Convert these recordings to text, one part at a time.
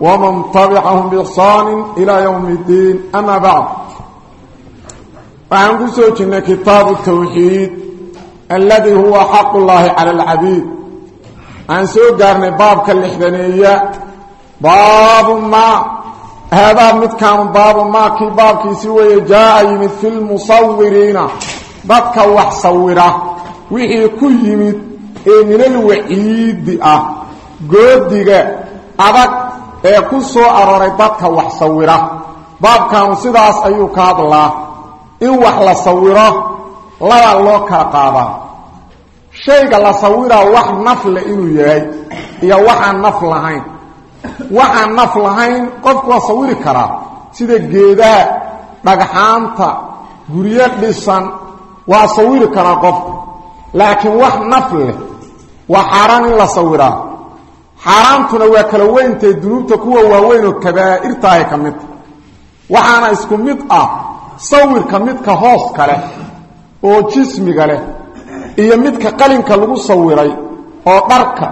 ومن تبعهم بإحسان إلى يوم الدين أما بعد وعن قسوتنا كتاب التوحيد الذي هو حق الله على العبيد عن سوقارنا باب كالإحدانية باب ما هذا متكان باب ما كي باب كي سوى جاء يمد في المصورين dadka wax sawira wixii ku yimid ee minal waciidi ah goodiga adag ee ku soo aroray dadka wax sawira. Baabkan sidaas ayuu ka hadlaa. In wax la sawiro laba loo kala qaadaa shayga la sawiraa wax naf le inuu yahay iyo waxaan naf lahayn. Waxaan naf lahayn qofku waa sawiri karaa sida geedaha dhagxaanta guryo dhisan waa sawiri karaa qofka laakiin wax naf leh waa xaaraan in la sawiraa xaaraantuna waa kala weyntae dunuubta kuwa waaweyn oo kabaa'irtaahay ka midta waxaana isku mid ah sawirka midka hooska leh oo jismiga leh iyo midka qalinka lagu sawiray oo dharka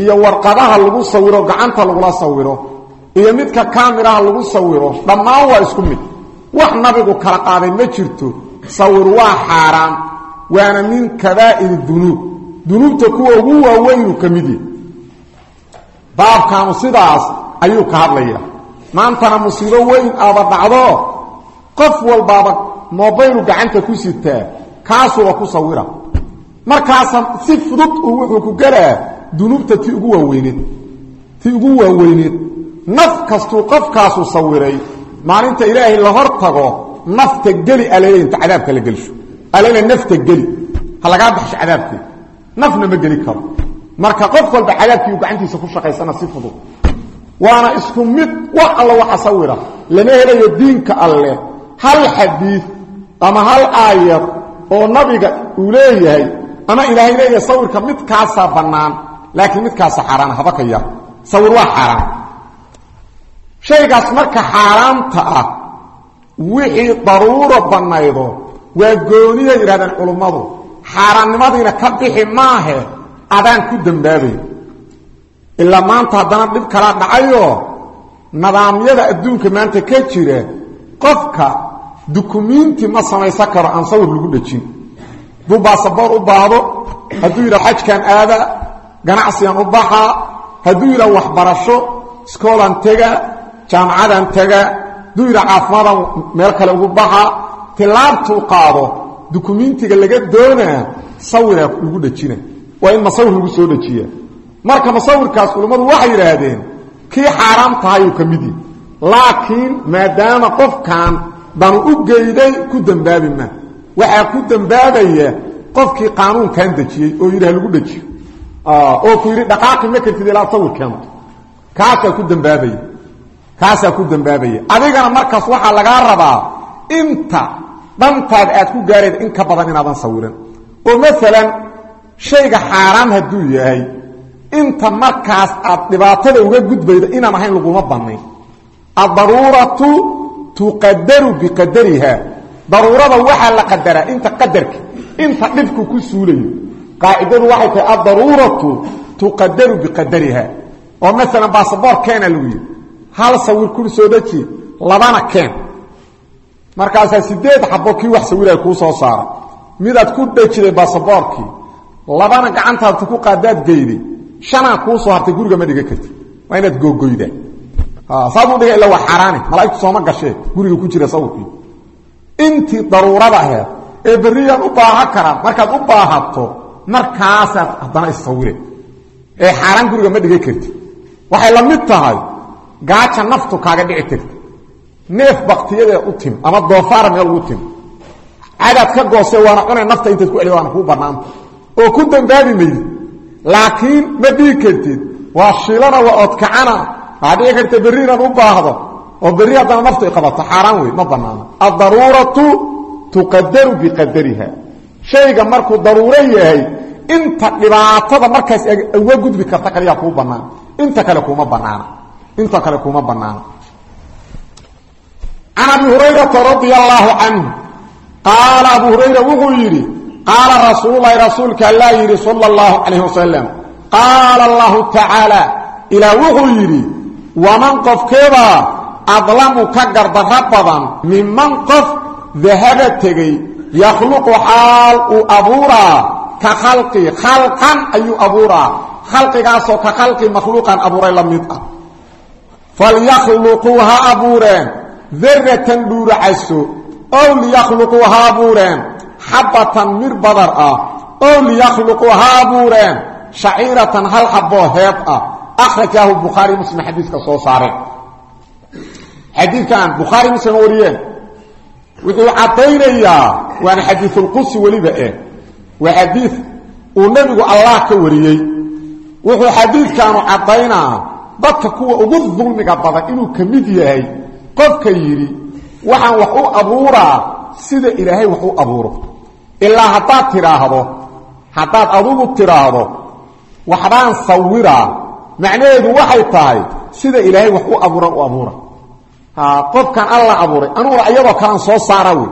iyo warqadaha lagu sawiro gacanta lagula sawiro iyo midka kaamiraha lagu sawiro dhammaan waa isku mid. Wax nabigu kala qaaday ma jirto sawir waa xaaraan waana min kabaa'ir dunuub. Dunuubta kuwa ugu waaweynu ka mid yahi baabkaanu sidaas ayuu ka hadlaya maantana musiibo weyn aaba dhacdo qof walbaaba mobaylu gacanta ku sitaa kaasuba ku sawira. Markaasa si fudud uu wuxuu ku galaa dunuubta ti ugu waaweyneed ti ugu waaweyneed. Naf kastuu qofkaasu sawiray maalinta ilaahay la hor tago nafta geli alele inta cadaabka la gelsho. Alele nafta geli ha lagaa baxsho cadaabkeeda nafna ma geli karo marka qof walba cadaabkii gacantiisa ku shaqaysana si fudud. Waana isku mid wax alla waxa sawira. Lama helayo diinka alle. Hal xadiid ama hal aayad oo nabiga uu leeyahay ama ilaahay leeyahay sawirka midkaasaa bannaan laakiin midkaasa haba ka yar. Sawir waa xaaraan. Shaygaas marka xaaraanta ah wixii daruuro bannaydo waa gooniyay yidhahdeen culummadu xaaraannimadiina ka bixi maahe adaan ku dambaabay. Ilaa maanta haddana dhib kala dhacayo nidaamyada adduunka maanta ka jira qofka dukumiinti ma samaysan karo aan sawir lagu dhejin. Hadduu baasaboor u baahdo hadduu yidhah xajkan aada ganacsigan u baxaa hadduu yidhah waxbarasho iskoolan tega jaamacadan tega hadduu yidhah caafimaadaan meel kale ugu baxa tilaabtuu qaado dukumiintiga laga doonaa sawiraa lagu dhejina waa in masawir lagu soo dhejiya marka masawirkaas culummadu waxay yidhaahdeen kii xaaraam tahayuu ka mid yihi laakiin maadaama qofkan danu u geyday ku dembaabi ma. Ku dembaabaya qofkii qaanuunkan dejiyey oo yidhi ha lagu dhejiyo. Oo ku yidhi dhaqaaqi ma kartid ilaa sawir keento kaasaa ku dembaabaya kaasaa ku dembaabaya adigana markaas waxaa lagaa rabaa inta dhantaad aad ku gaarayda in ka badan inaadan sawiran. Oo maalan shayga xaaraan hadduu yahay inta markaas aad dhibaatada uga gudbaydo inaan ahayn laguma bannayn. Addaruuratu tuqadaru biqadariha daruurada waxaa la qadaraa inta qadarka inta dhibku ku suulayo. Qaacidadu waxay tahay addaruuratu tuqadaru biqadariha oo maalan basaboor keena lagu yidhi. Hal sawir kur soo deji labana keen. Markaasaa sideed xabo kii wax sawiraya kuu soo saara. Midaad ku dhejiday basaboorkii labana gacantaadta ku qaadaad geyday shanaa kuu soo hartay guriga ma dhiga karti waa inaad googoydaa saasuu dhiga illa waa xaaraane malaa'igtu sooma gashee. Guriga ku jira sawirkii. Intii daruurada aheed ee berriyaan u baahan karaa markaad u baahato markaasaad haddana issawire ee xaaraan guriga ma dhiga karti waxay la mid tahay gaaja naftu kaaga dhici karta neef baktiyadee u tim ama doofaara meel ugu tim. Cadaad ka goose waana cunay nafta intaad ku celi waana kuu oo ku dambaabi maydid laakiin ma dhigi kartid waa shilana waa odkacana. Waxaa dhici karta berri inaad u baahdo oo berri haddana naftu qabato xaaraan wey ma banaano addaruuratu tuqadaru biqadariha shayga markuu daruuro yahay inta dhibaatada markaas uga gudbi karta kaliyaa kuu banaan inta kale kuma banaana inta kale kuma banaana can abi hurayrata radia allaahu canhu qaala abu hurayra wuxuu yidhi qaala rasuululahi rasuulka allaa yidhi sala allahu calayh wasalam qaala allahu tacaala ilaah wuxuu yidhi waman qofkeebaa adlamu ka gardarro badan miman qof dahaba tegey yakhluqu xaal uu abuuraa ka khalqi khalqan ayuu abuuraa. Khalqigaasoo ka khalqi makhluuqan abuuray la mid ah. Falyakhluquu ha abuureen daratan dhuuracaso ow liyakhluquu ha abuureen xabatan mir badar ah. Ow liyakhluquu ha abuureen shaciiratan hal xaboo heeb ah. Akhrajaahu bukhaari muslim xadiiska soo saareen xadiidkan bukhaari muslim wariyeen. Wuxuu caddaynayaa waana xadiisulqudsi weliba eh. Waa xadiid uu nebigu allah ka wariyey. Wuxuu xadiidkaanu caddaynaa dadka kuwa ugu dulmiga badan inuu ka mid yahay qofka yidhi waxaan wax u abuuraa sida ilaahay wax u abuuro ilaa haddaad tidhaahdo haddaad adugu tidhaahdo waxbaan sawiraa. Macnaheedu waxay tahay sida ilaahay wax u abuura u abuura. Qofkan alla abuuray anuguna iyadoo kalean soo saara wey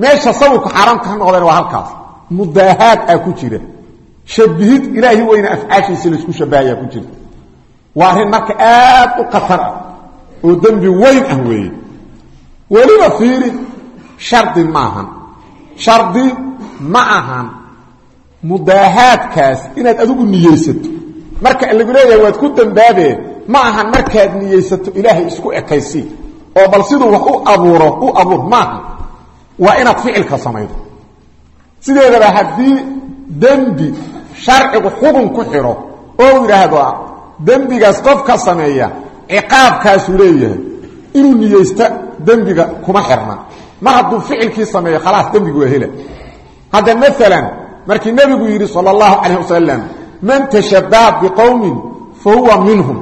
meesha sawirku xaaraamka ka noqdeen waa halkaas. Mudaahaad aa ku jira. Shabihid ilaahi weyna afcaashiisa la isku shabahayaa ku jirta waa arrin marka aad u khatar ah oo dembi weyn ah weeye. Weliba fiiri shardi maahan shardi ma ahan mudaahaadkaas inaad adigu niyeysato. Marka lagu leeyahay waad ku dambaabee ma ahan markaad niyeysato ilaahay isku ekaysi. Oo bal siduu wax u abuuro u abuur maaha waa inaad ficilka samaydo. Sideedaba haddii dembi sharcigu xukun ku xidho oo yidhaahdo dembigaas qof ka sameeya ciqaabkaasuu leeyahay inuu niyeysta dembiga kuma xirna mar hadduu ficilkii sameeyo khalaas dembigu waa hela. Hadda maalan markii nebigu yidhi sala allahu calayh wasalam man tashabbaha biqowmin fa huwa minhum.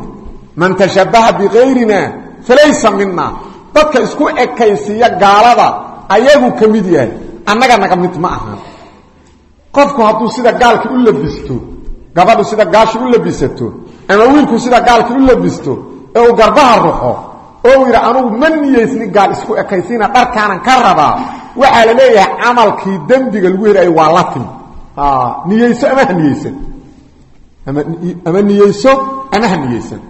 Man tashabbaha bigayrina falaysa mina dadka isku ekaysiiya gaalada ayagu ka mid yahay annaga naga mid ma ahan qofku hadduu sida gaalki u labisto gabadhu sida gaashi u labisato ama wiilku sida gaalki u labisto ee uu garbaha ruxo oo yidhi anugu ma niyeysni gaal isku ekaysiina dharkaanan ka rabaa. Waxaa la leeyahay camalkii dembiga lagu helayo waa la timi niyeyso ama ha ama niyeyso ama ha niyeysan?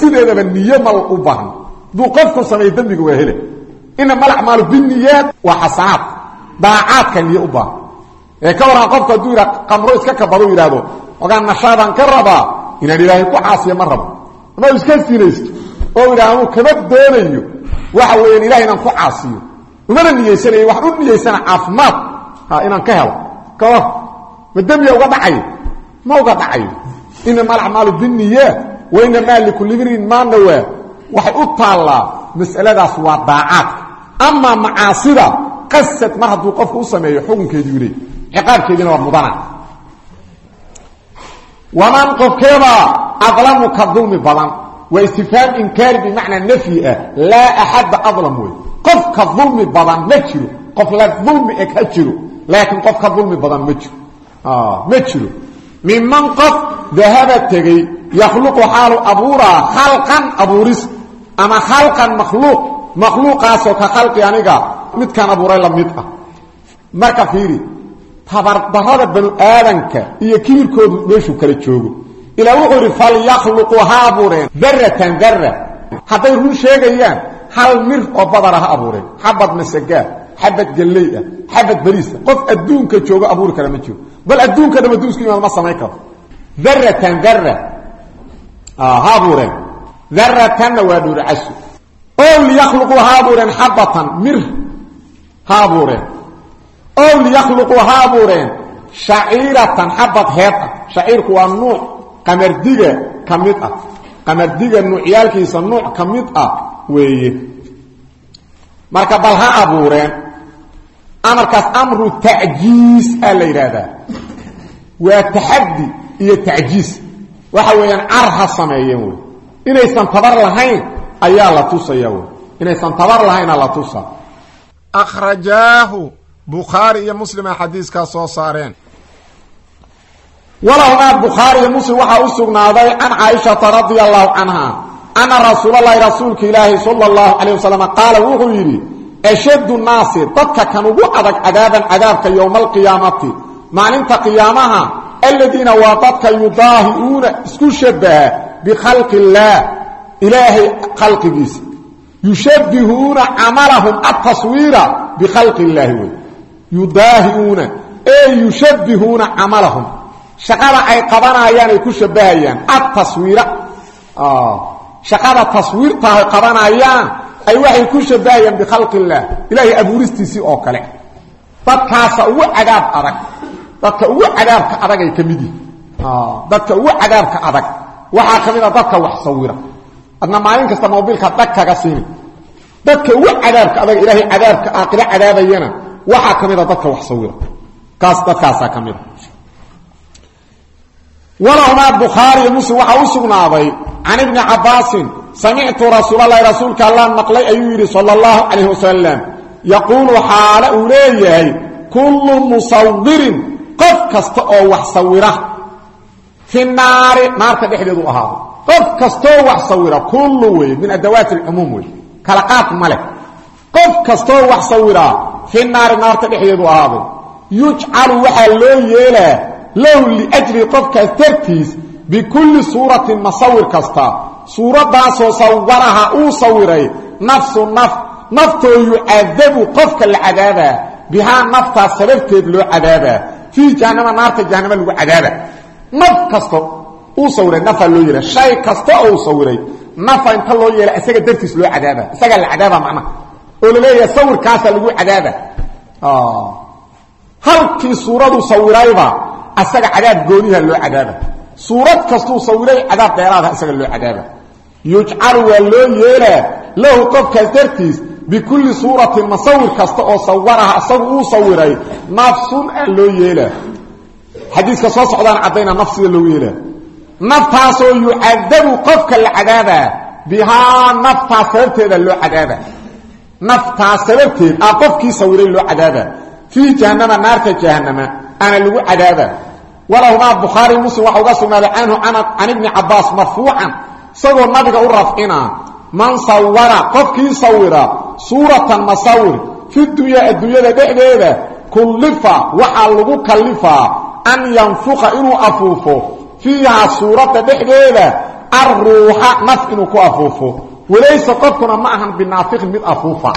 Sideedaba niyo mal u baahan hadduu qofku sameeyo waa hele inama alacmaalu biniyaat waa xasanaad. Daacaadka niyo u baahan ee ka waran qofku hadduu qamro iska kabado yidhaahdo ogaan nashaadaan ka rabaa inaan ilaahay ku caasiyo ma iska sinaysto oo yidhah anuu kama doonayo. Waxa weeyaan ilahay inaan ku caasiyo. Umana niyeysanayo waxaan u niyeysana caafimaad. Inaan ka helo. Ka war ma dembiga uga dhacayo ma uga dhacayo inama alacmaalu biniyaat wainamaa likulli mriin maa nawaa waxay u taallaa masaladaas waa daacaadka amaa macaasida qasad mar hadduu qofku u sameeyo xukunkeediiu leey ciqaabkeediina waa mudana. Waman qofkeebaa adlamu ka dulmi badan waa istifhaam inkaari bimacnaa nafyi ah. Laa axadda adlam wey qof ka dulmi badan ma jiro. Qof la dulmi eg ha jiro. Laakiin qof ka dulmi badan ma jiro. Ma jiro. Miman qof dahaba tegey yakhluqu xaalu abuuraa khalqan abuuris ama khalqan makhluuq. Makhluuqaasoo ka khalqi aniga midkaan abuuray la mid ah. Marka fiiri tabardarada banu aadanka iyo kibirkoodu meeshuu kala joogo ilaa wuxuu yidhi falyakhluquu ha abuureen. Daratan dara hadday run sheegayaan hal mir oo badara ha abuureen. Xabad masagaa xabad galley ah xabad bariisa qof adduunka joogo abuuri kara ma jiro. Bal adduunka dham aduu isku imaad ma samayn karo. Daratan dara ha abuureen. Daratanna waa dhuuricasu o liyakhluquu ha abuureen xabatan mir. Ha abuureen. Ah qamardiga ka mid ah. Qamardiga nuucyaalkiisa nuuc ka mid ah weeye. Marka bal ha abuureen amarkaas amru tacjiis aa la yidhaahdaa. Waa taxaddi iyo tacjiis. Waxa weeyaan car ha sameeyeen wey. Inaysan tabar lahayn ayaa la tusaya w inaysan tabar lahayna la tusa. Akhrajaahu bukhaari iyo muslima xadiiskaa soo saareen walahumaa bukhaari iyo muslim waxaa u sugnaaday can caaishata radia allahu canha ana rasuulalahi rasuulka ilaahi sala allahu calayh wasalam qaala wuxuu yidhi ashaddu naasi dadka kan ugu adag cadaaban cadaabka yowma alqiyaamati maalinta qiyaamaha aladiina waa dadka yudaahi'uuna isku shabaha bikhalqi illaah ilaahay khalqigiisa yushabbihuuna camalahum ataswiira bikhalqi illaahi wey yudaahi'uuna ee yushabbihuuna camalahum shaqada ay qabanayaan ay ku shabahayaan. Ataswiira shaqada taswiirtaahay qabanayaan ay waxay ku shabahayaan bikhalqi illaah ilaahay abuuristiisii oo kale. Dadkaasa ugu cadaab adag. Dadka ugu cadaabka adag ay ka mid yihiin dadka ugu cadaabka adag. Waxaa ka mid a dadka wax sawira. Adna maalin kasta mobilka dhag kaga siini dadka ugu cadaabka adag ilaahay cadaabka aaqiro cadaabayana waxaa ka mid a dadka wax sawira. A walahumaa bukhaari iyo muslim waxaa u sugnaaday can ibni cabbaasin samictu rasuulalahi rasuulka allah maqlay ayuu yidhi sala allahu calayh wasalam yaquulu xaale uu leeyahay kullu musawirin qof kasta oo wax sawira fi naari naarta dhexdeedu ahaado qof kastoo wax sawira kullu wey min adawaati alcumuum wey kala qaad ma leh qof kastoo wax sawiraa fi naari naarta dhexdeedu ahaaday yujcalu waxaa loo yeelaa lahu liajli qofkaas dartiis bikulli suuratin masawir kasta. Suuraddaasoo sawaraha uu sawiray nafsu naf naftoo yucadabu qofka la cadaabaa bihaa naftaas sababteed loo cadaabaa fii jahanama naarta jahanama lagu cadaaba. Naf kasta uu sawiray nafaa loo yeela shay kasta oo uu sawiray nafa inta loo yeela isaga dartiis loo cadaaba. Isagaa la cadaaba macnaha. Oo la leeyahay sawirkaasaa lagu cadaaba. Halkii suuradu sawirayba asaga cadaab gooniha loo cadaaba. Suurad kastuu sawiray cadaab dheeraada isaga loo cadaaba. Yujcalu waa loo yeelaa lahu qofkaas dartiis bikulli suuratin masawir kasta oo sawaraha isagu uu sawiray nafsun aa loo yeelaa. Xadiiska soo socdaan caddayna naf sida loogu yeelaa. Naftaasoo yucadabu qofka la cadaabaa bihaa naftaas sababteeda loo cadaaba naftaas sababteed a qofkii sawiray loo cadaaba fii jahanama naarta jahanama ana lagu cadaaba walahumaa bukhaari muslim waxa uga sugnaaday canhu can ibni cabaas marfuucan isagoo nabiga u rafcina man sawara qofkii sawira suuratan masawir fi dunyaa adduunyada dhexdeeda kullifa waxaa lagu kallifaa an yanfuqa inuu afuufo fiihaa suuradda dhexdeeda arruuxa naf inuu ku afuufo. Walayse qofkuna ma ahan binaafiqin mid afuufa.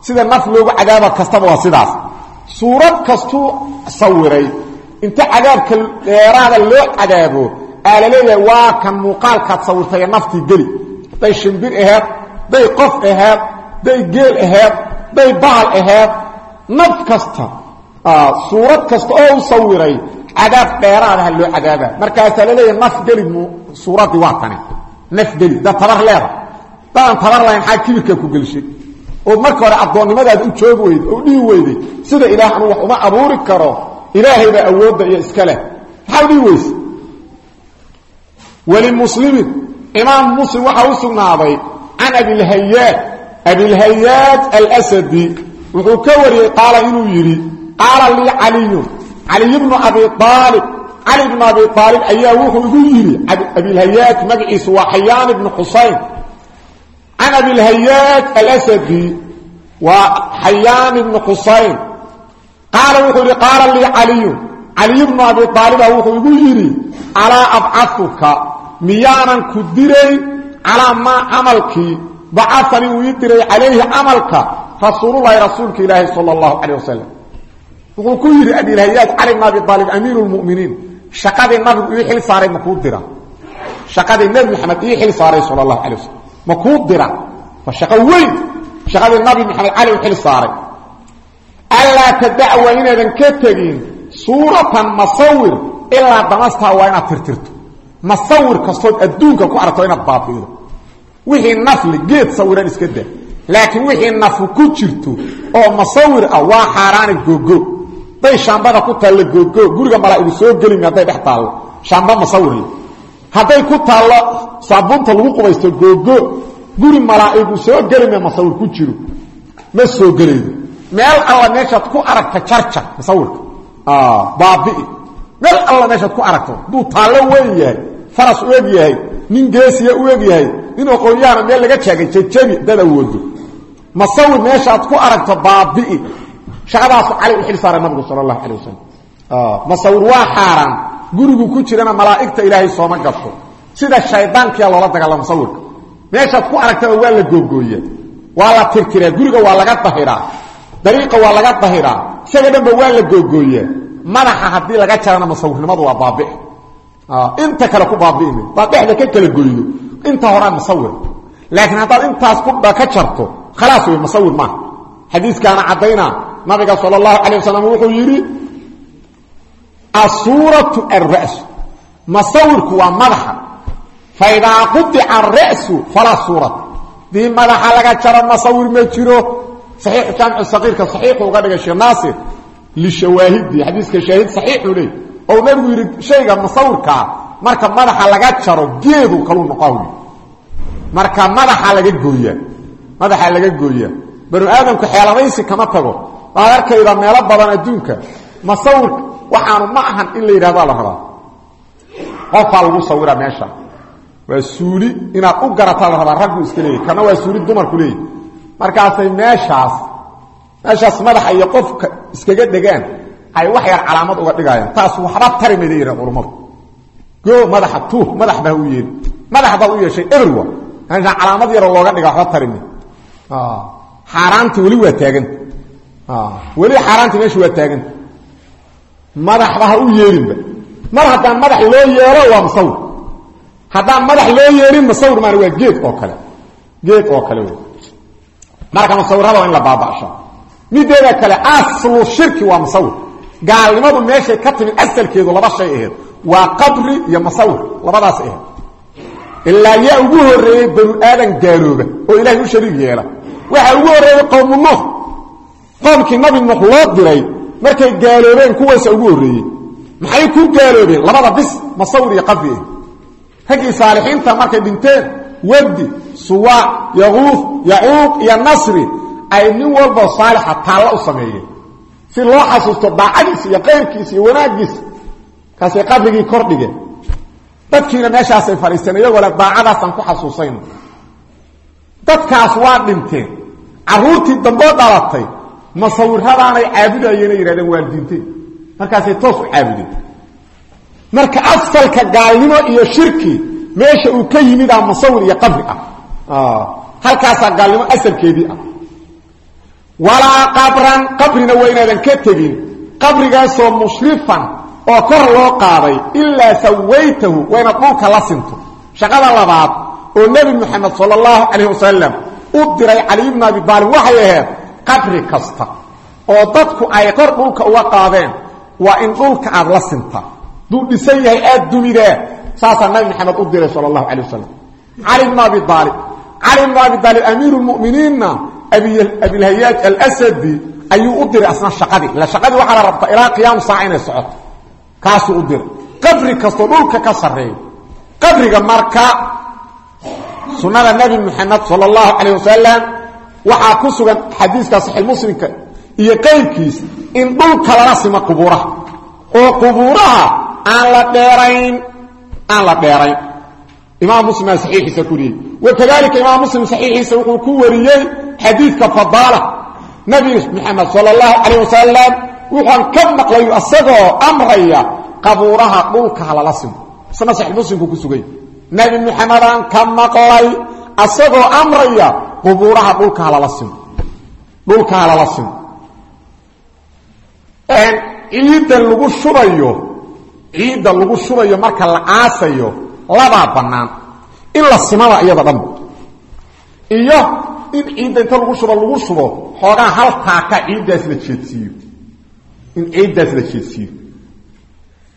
Sida naf loogu cadaaba kastaba waa sidaas suurad kastuu sawiray. Inta cadaabka dheeraada loo cadaabo aa la waa kan muuqaalkaad sawirtaye naftii geli. Day shimbir aheed day qof aheed day geel aheed day bahal aheed. Naf kasta suurad kasta oo u sawiray cadaab dheeraadaha loo cadaaba markaasaa la leeyahay naf geli suuraddii waa tani. Naf geli da tabar leeda. Dadaan tabar lahayn xaa ku gelshay ood marka hore addoonnimadaada u joogi weyday oo dhihi weyday sida ilaah anuu wax uma abuuri karo ilaahay baa awoodda iyo iska leh. Maxaa dhihi weyse walimuslimin muslim waxaa u sugnaaday can abilhayaaj abilhayaaj alsadi wuxuu ka wariyey qaala inuu yidhi qaala lii caliyun. Caliy bnu abi aalib cali bnu abi aalib ayaa wuxuu igu yidhi abilhayaaj magaciisu waa xayaan ibnu xusayn can abilhayaaj alsadi waa xayaan ibnu xusayn qaala wuxuu yidhi qaala lii caliyun caliy bnu abi aaliba wuxuu igu yidhi alaa abcaduka miyaanan ku dirayn calaa maa camalkii bacafanii uu ii diray calayhi camalka rasuululahi rasuulka ilaahi sal اllahu calay wasalam wuxuu ku yidhi abilhayaaj cali bn abi aalib amiiru lmuminiin shaqadii nabigu ii xil saaray makuu dira. Shaqadii nebi maxamed ii xil saaray sal اlahu alay wasalam makuu dira. Waa shaqo weyn. Shaqadii nabi maxamed cali u xil saaray. Allaa tadacwa inaadan ka tegin suuratan masawir ilaa damastaa waa inaad tirtirto. Masawir kastood adduunka ku aragto inaad baabi'ido. Wixii nafli geed sawiran iska da laakiin wixii nafu ku jirto oo masawir ah waa xaaraana googo hadday shaambada ku taallo googo guriga malaa'igu soo gelimi hadday dhex taallo shaamba masawirle hadday ku taallo saabuunta lagu qubaysto googo guri malaa'igu soo gelime masawir ku jiro. Ma soo gelaydo meel alla meeshaad ku aragta jarjar musawirka baabi'i. Meel alla meeshaad ku aragto hadduu taallo weyn yahay faras u eg yahay nin geesiya u eg yahay nin aqoon-yahana meel laga jaagay jejabi dad awoodo. Masawir meeshaad ku aragto baabi'i. Shaqadaasu cali u xil saaray nabigu sala allahu calay wasalam masawir waa xaaraan gurigu ku jirana malaaigta ilaahay sooma gasho. Sida shaydaankiya loola dagaalamo sawirka. Meeshaad ku aragtaba waa la googooya waa la tirtiraa. Guriga waa laga dahiraa. Dariiqa waa laga dahiraa. Isaga waa la googooyaa. Madaxa haddii laga jarana masawirnimadu waa baabi ah, inta kale ku baabi'mi baabixda ka kala goydo. Inta horaa masawir laakiin haddaad intaas ka jarto khalaas wey masawir maaha xadiiskaana caddaynaa nabiga sal allahu calay wasalam wuxuu yidhi asuuratu alra's masawirku waa madaxa. Faidaa qudica arasu falaa suurat. Dii madaxa laga jaro masawir ma jiro. Saxiixu jaamicu saqiirka saxiixu uga dhigay sheekh naasir lishawaahidi. Xadiiska shaahid saxiixu leey. Ou nabigu yidhi shayga musawirkaa marka madaxa laga jaro geedu kaluu noqow marka madaxa laga gooyaa madaxa laga gooyaa banu aadamku xeeladaysi kama tago. Waad arkayda meelo badan adduunka waxaanu ma ahan in la yidhahdaa la rabaa qofaa lagu sawira meesha. Waa suuli inaad u garataa la rabaa raggu iska leeyahy kana waa suuli dumarku leeyahy meeshaas meeshaas madaxa iyo qofka iskaga dhegaan ay wax yar calaamad uga dhigaayaan. Taas waxba tari mayda yidhah goo madaxa tuuh madax baa u madax baad u yeeshay everwa meesha calaamad yaroo looga dhiga waxba tari may xaaraanti weli waa taaganta weli xaaraanti meesha waa taaganta madaxba ha u yeelinba mar haddaan madax loo yeelo waa musawir haddaan madax loo yeelin musawir maana waa geed oo kale. Geed oo kale wey marka musawirada waa in la baaba'sho. Mideeda kale aslu shirki waa musawir gaalnimadu meeshay ka timid asalkeedu laba shay aheyd waa qabri iyo musawir labadaas aheyd ilaa yaa ugu horeeyey banu aadan gaalooba oo ilahay u shariig yeela. Waxaa ugu horreeyey qowmu nuux. Qoomkii nabi nuux markay gaaloobeen kuwaasa ugu horreeyey. Maxay ku gaaloobeen? Labada bis masawir iyo qabri ah raggii saalixiinta markay dhinteen wadi suwaac yaquuf yacuuq iyo nasri ay nin walbo saalixa taalla u sameeyeen. Si loo xasuusto daacadiisa iyo qayrkiisa iyo wanaaggiisa kaasay qabrigii kordhigeen dadkiina meeshaasay fadhiisteen iyagoo le daacadaasaan ku xasuusayno. Dadkaas waa dhinteen. Caruurtii damboo dhalatay masawiradaanay caabudayeen ay yidhahdeen waalidiinteen markaasay toos u caabudeen. Marka asalka gaalnimo iyo shirki meesha uu ka yimidaa musawir iyo qabri ah. Halkaasaa gaalnimo asalkeedii ah. Walaa qabran qabrina waa inaadan ka tegin. Qabrigaasoo mushrifan oo kor loo qaaday ilaa sawaytahu waa inaad dhulka la sinto. Shaqada labaad oo nebi moxamed sal allahu calayh wasalam u diray cali ahayd qabri kasta oo dadku ay kor dhulka uga qaadeen waa in dhulka aad la sintaa duu dhisan yahay aad dumidaa saasaa nabi maxamed u diray sal allahu calay wasalam cali bnu abi aalib cali bnu abi aalib amiiru alsadi ayuu u diray asna shaqadii. Ila shaqadii waxaa la rabtaa ilaa qiyaamu saaca inay socoto u diray. Qabri kastoo dhulka ka sarreeya qabriga marka sunada nabi muxamed sal اllahu wasalam waxaa ku sugan xadiiska saxiix muslimka iyo qaybkiis in dhulka lala simo qubuuraha. Oo qubuuraha aan la dheerayn aan la dheerayn. Imaam muslim aa saxiixiisa ku wariyey wakadalika imaam muslim saxiixiisa wuxuu ku wariyey xadiidka fadaala nabi maxamed sal اllahu calayh wasalam wuxuan ka maqlay asagoo amraya qabuuraha dhulka halala simo. Isna saxiix muslimku ku sugay. Nabi muxamedaan ka maqlay asagoo amraya qubuuraha dhulka halala simo. Dhulka halala simo. Ciidda lagu shubayo ciidda lagu shubayo marka la aasayo labaa bannaan. In la simada iyada dhanba iyo in ciidda inta lagu shubo lagu shubo xoogaa hal taaka ciiddaas la jeedsiiyo. In ciiddaas la jeedsiiyo.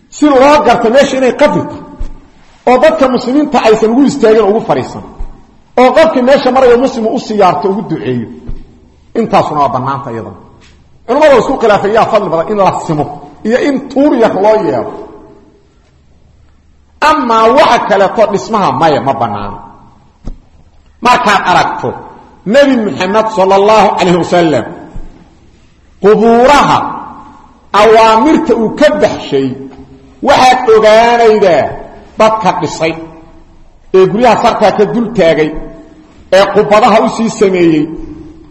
Si loo garto meesha inay tahay oo dadka muslimiinta aysan ugu istaagin ugu fadhiisan oo qofkii meesha marayo muslimu u siyaarto ugu duceeyo. Intaasuna waa bannaanta iyadana. Culamada isku khilaafay yaa fadli badan in la simo iyo in tuur yar loo yeelo. Amaa waxa kaleeto dhismaha maya ma bannaano. Markaad aragto nebi moxamed sala allahu calayh wasalam qubuuraha awaamirta uu ka baxshay waxaad ogaanaydaa dadka dhisay ee guryaha sarkaa ka dul taagay ee qubadaha u sii sameeyey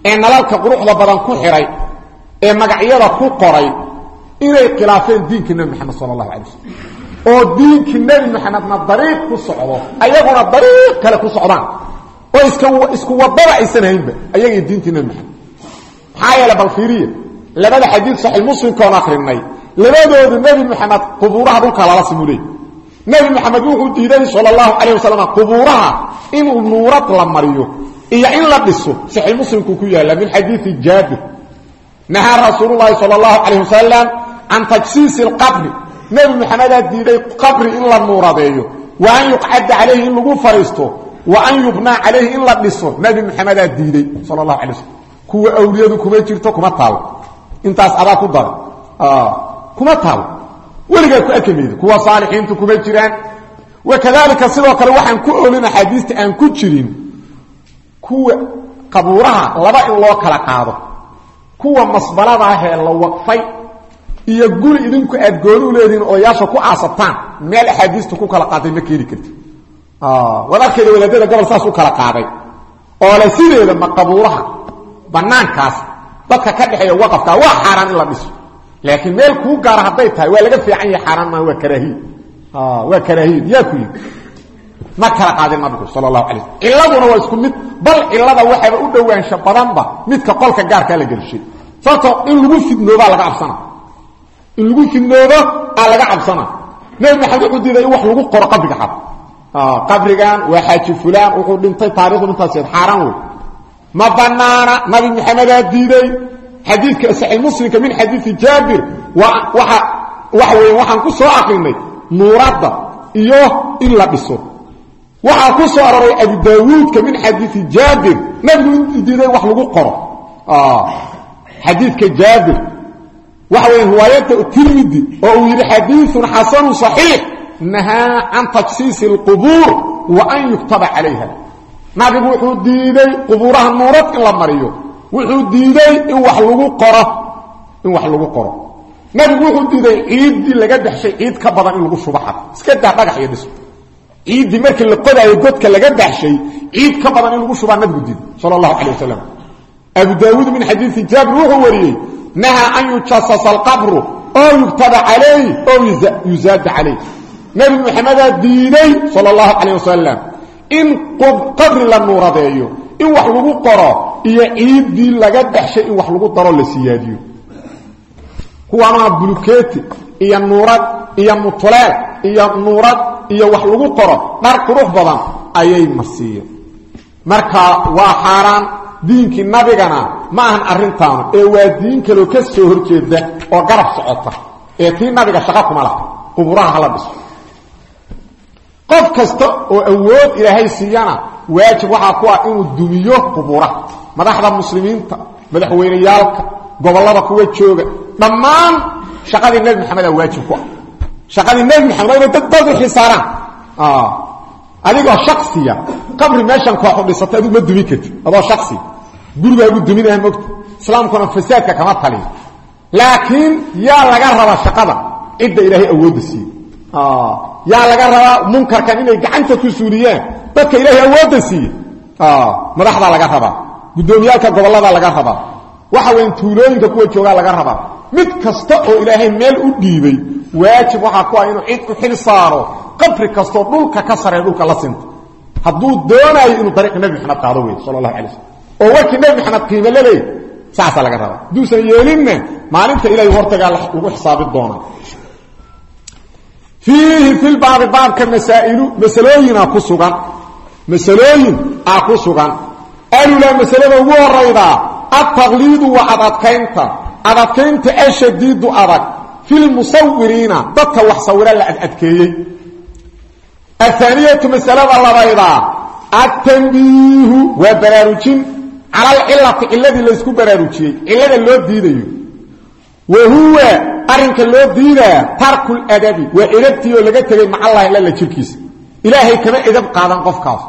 ee nalalka quruxda badan ku xidhay ee magacyada ku qoray inay khilaafeen diinkii nebi moxamed sala allahu alay wasalam oo diinkii nebi moxamedna dariiq ku socdo ayaguna dariiq kale ku socdaan. Oo isku waddada aysan haynba ayagii diintii nebi moxamed maxaa yeele bal fiiriya labada xadiid saxiix muslimkoon akrinay labadoodu nebi moxamed qubuuraha dhulka lala simuley nebi maxamed wuxuu diiday sala allahu calayh wasalam qubuuraha inuu nuurad la mariyo iyo in la dhiso. Saxiix muslimkuu ku yaalla min xadiidi jaabir. Nahaa rasuululahi sala allahu calayh wasalam can tajsiisi alqabri. Nebi maxamedaa diiday qabri in la nuuradeeyo. Wa an yuqcada calayhi in lagu fadhiisto wa an yubnaa calayhi in la dhiso. Nebi maxamedaa diiday sala allahu alay wasalam kuwa awliyadu kuma jirto kuma taalo. Intaas adaa ku daray kuma taalo weligaa ku arki mayda kuwa saalixiintu kuma jiraan. Wakadalika sidoo kale waxaan ku olin axaadiista aan ku jirin kuwa qabuuraha laba in loo kala qaado. Kuwa masbalada ahee la waqfay iyo guri idinku aad gooni u leedihiin odayaasha ku aasataan meel axaadiista ku kala qaaday ma keeni karti waad arkayda wadaadada gobol saas u kala qaaday. Oo le sideeda ma qabuuraha banaankaas dadka ka dhexeeya waqafkaa waa xaaraan in la dhiso laakiin meel kuu gaara hadday tahay waa laga fiican yahay xaaraan maa waa karaahiy waa karaahiya yaa ku yidhi ma kala qaadin nabigu sal اlahu alay slm ciladuna waa isku mid bal cilada waxaaba u dhowaansho badanba midka qolka gaarkaa la gelshay. Sababto in lagu fidnoobaa laga cabsana. In lagu fidnoobo aa laga cabsana. Nebi maxamed wuxuu diiday in wax lagu qoro qabriga xad. Qabrigan waa xaaji fulaan wuxuu dhintay taarikhdu intaased xaaraan wey ma banaana nabi maxamedaa diiday xadiidka saxiix muslimka min xadiidi jaabir waxa weya waxaan ku soo akrinay nuuradda iyo in la dhiso. Waxaa ku soo aroray abu daawuudka min xadiii jaabir. Nabigu intuu diiday wax lagu qoro. Xadiidka jaabir. Waxa weya riwaayadda tirmidi oo uu yidhi xadiiun xasanu صaxiix nahaa can tajsiisi اlqubuur wa an yuktaba calayha. Nabigu wuxuu diiday qubuuraha nuurad in la mariyo wuxuu diiday in wax lagu qoro in wax lagu qoro. Nabigu wuxuu diiday ciiddii laga baxshay ciid ka badan in lagu shubo iska daa iyo dhiso. Ciiddii markii la qodaayo godka laga baxshay ciid ka badan in lagu shubaa nabigu diiday sala allahu calay abu daawuud min xadiisi jaabir wuxuu wariyey nahaa an yujasasa alqabru oo yugtaba calayh oo yusaada calayh nabi maxamedaa diiday sal allahu calayh in qabri la nuuradeeyo in wax lagu qoro iyo ciiddii laga baxshay in wax lagu daro la siyaadiyo. Kuwaanaa buluketi iyo nuurad iyo mutuleel iyo nuurad iyo wax lagu qoro dhar qurux badan ayay marsiiyeen marka waa xaaraan diinkii nabigana ma ahan arrintaanu ee waa diin kaloo ka soo horjeeda oo garab socota ee tii nabiga shaqo kuma laha quburaha hala dhiso. Qof kasta oo awood ilaahay siiyana waajib waxaa ku ah inuu dumiyo qubuuraha madaxda muslimiinta madaxweyneyaalka gobollada kuwa jooga. Dhammaan shaqadii nebi maxameda waajib ku ah. Shaqadii nebi maxamed inay dad dad wixii saaraan adigoo shaksiya qabri meeshan kooxu dhisata adigu ma dumi kartid. Adoo shaksi gurigaagu duminaha mogta. Islaamkuna fasaadka kama taliyo laakiin yaa laga rabaa shaqada cidda ilaahay awoodda siiye yaa laga rabaa munkarkan inay gacanta ku suuliyaan dadka ilaahay awoodda siiye madaxdaa laga rabaa guddoomiyaalka gobollada laga rabaa waxa weyn tuulooyinka kuwa joogaa laga rabaa mid kasta oo ilaahay meel u dhiibay waajib waxaa ku ah inuu cid u xil saaro. Qabri dhulka ka saree dhulka la sinta hadduu doonaayo inuu dariiqi nebi maxamed qaado wey sal allahu slm oo warkii nebi maxamed qiime la leey saasaa laga rabaa hadduusan yeelinna maalinta ilahay hortagaa lagu xisaabi doonaa fiihi fi lbaabi baabka masaa'ilu masalooyinaa ku sugan. Masalooyin aa sugan alulaa masalada ugu horaydaa altaqliidu waa adadkaynta adadkaynta ashadiidu adag. Fi lmusawiriina dadka wax sawira la adadkeeyey ahaaniyatu masalada labaydaa altanbiihu waa baraarujin cala alcilati ciladii laysku baraarujiyey cilada loo diidayo. Wa huwa arrinka loo diidaa tarku ladabi waa edabtii oo laga tegay macallahi lalla jirkiisa. Ilaahay kama edab qaadan qofkaas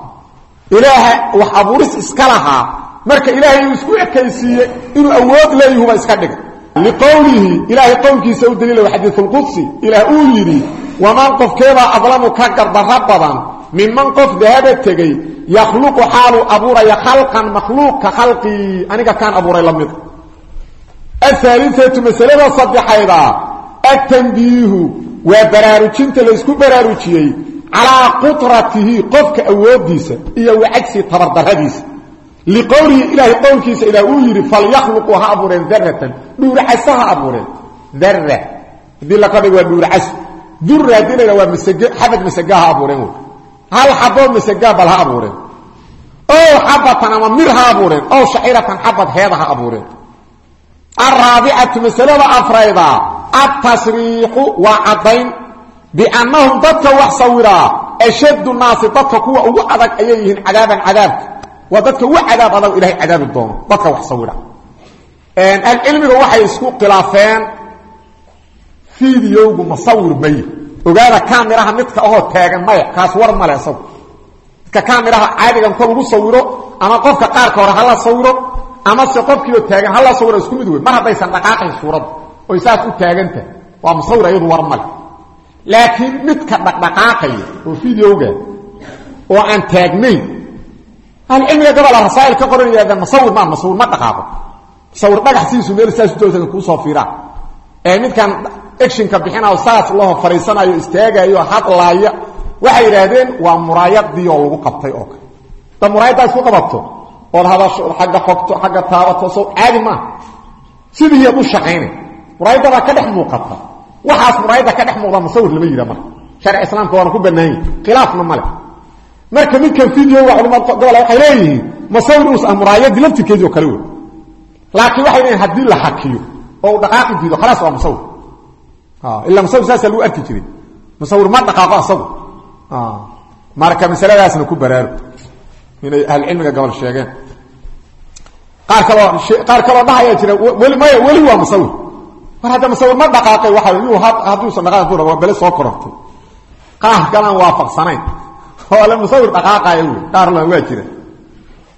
ilaaha wax abuuris iska lahaa. Marka ilaahay uu isku ekaysiiyey inuu awood leeyuhuba iska dhigay liqowlihi ilaahay qowlkiisa u daliila xadiisulqudsi ilaah uu yidhi waman qofkeebaa adlamu ka gardarro badan minman qof dahaba tegey yakhluqu xaaluu abuuraya khalqan makhluuqka khalqii aniga kaan abuuray la mida ahaaliatu masalada saddexayda atanbiihu waa baraarujinta laysku baraarujiyey calaa qudratihi qofka awoodiisa iyo wacagsi tabardaradiisa liqowlihi ilaahay qowlkiisa ilaah uu yidhi falyakluquu ha abuureen daratan dhuuracasa ha abuureen. Dara haddii laka dhig waa dhuuracas dura haddii la waa masg xabad masagaa ha abuureen hal xabood masagaa bal ha abuureen. Ow xabatan ama mir ha abuureen. Ow shaciratan xabad heeda ha abuureen. Araabicatu masalada afrayda altasriixu waa caddayn biannahum dadka wax sawiraa ashaddu naasi dadka kuwa ugu adag ayay yihiin cadaaban cadaabka waa dadka ugu cadaab adag ilahay cadaabi doono dadka wax sawira ahlucilmiga waxay isku khilaafeen fideogu masawir maya ogaada kamiraha midka ahoo taagan maya kaas war male isagu midka kamiraha caadigan ta lagu sawiro ama qofka qaarka hore hala sawiro ama se qofkiioo taagan hala sawiro isku mid wey mar haddaysan laakiin midka dhaqdhaqaaqaya oo fideoga oo aan taagnayn ahlucilmiga gabola rasaa'il ka qoran yidhahdeen masawir maa masawir ma dhaqaaqo. Masawir dhagax siisu meel saas utoosan kuusoo fiiraa ee midkan actionka bixinayo saas loo fariisanayo istaagayo hadlaaya waxay yidhaahdeen waa muraayadii oo lagu qabtay oo kale. Da muraayaddaa isku qabato ood hadasho ood agga fogto agga taabato so caadi maaha sidii yaad u shaqaynay muraayaddadaa ka dhex muuqata waxaas muraayadda ka dhex muuqda masawir lama yidha sharci islaamka waana ku banaanya khilaafna male marka midkan videoga culamada gobol waxay leeyihiin masawir us ah muraayadii laftirkeedii oo kale wey laakiin waxay leeyihiin haddii la hakiyo oo dhaqaaqi diido khalaas waa musawir ila musawir saasaa lagu arki jiray. Musawir ma dhaqaaqo asagu. Marka masaladaasna ku baraaru inay ahlucilmiga gobol sheegeen. Qaar kaloo qaar kaloo dhahayaa jira weli maya weli waa musawir mar hadda musawir ma dhaqaaqay waa yu hadduusan dhaqaaqi waa bele soo korortay. Qaar kalaan waafaqsanayn oo le musawir dhaqaaqaaya wey qaarna waa jira.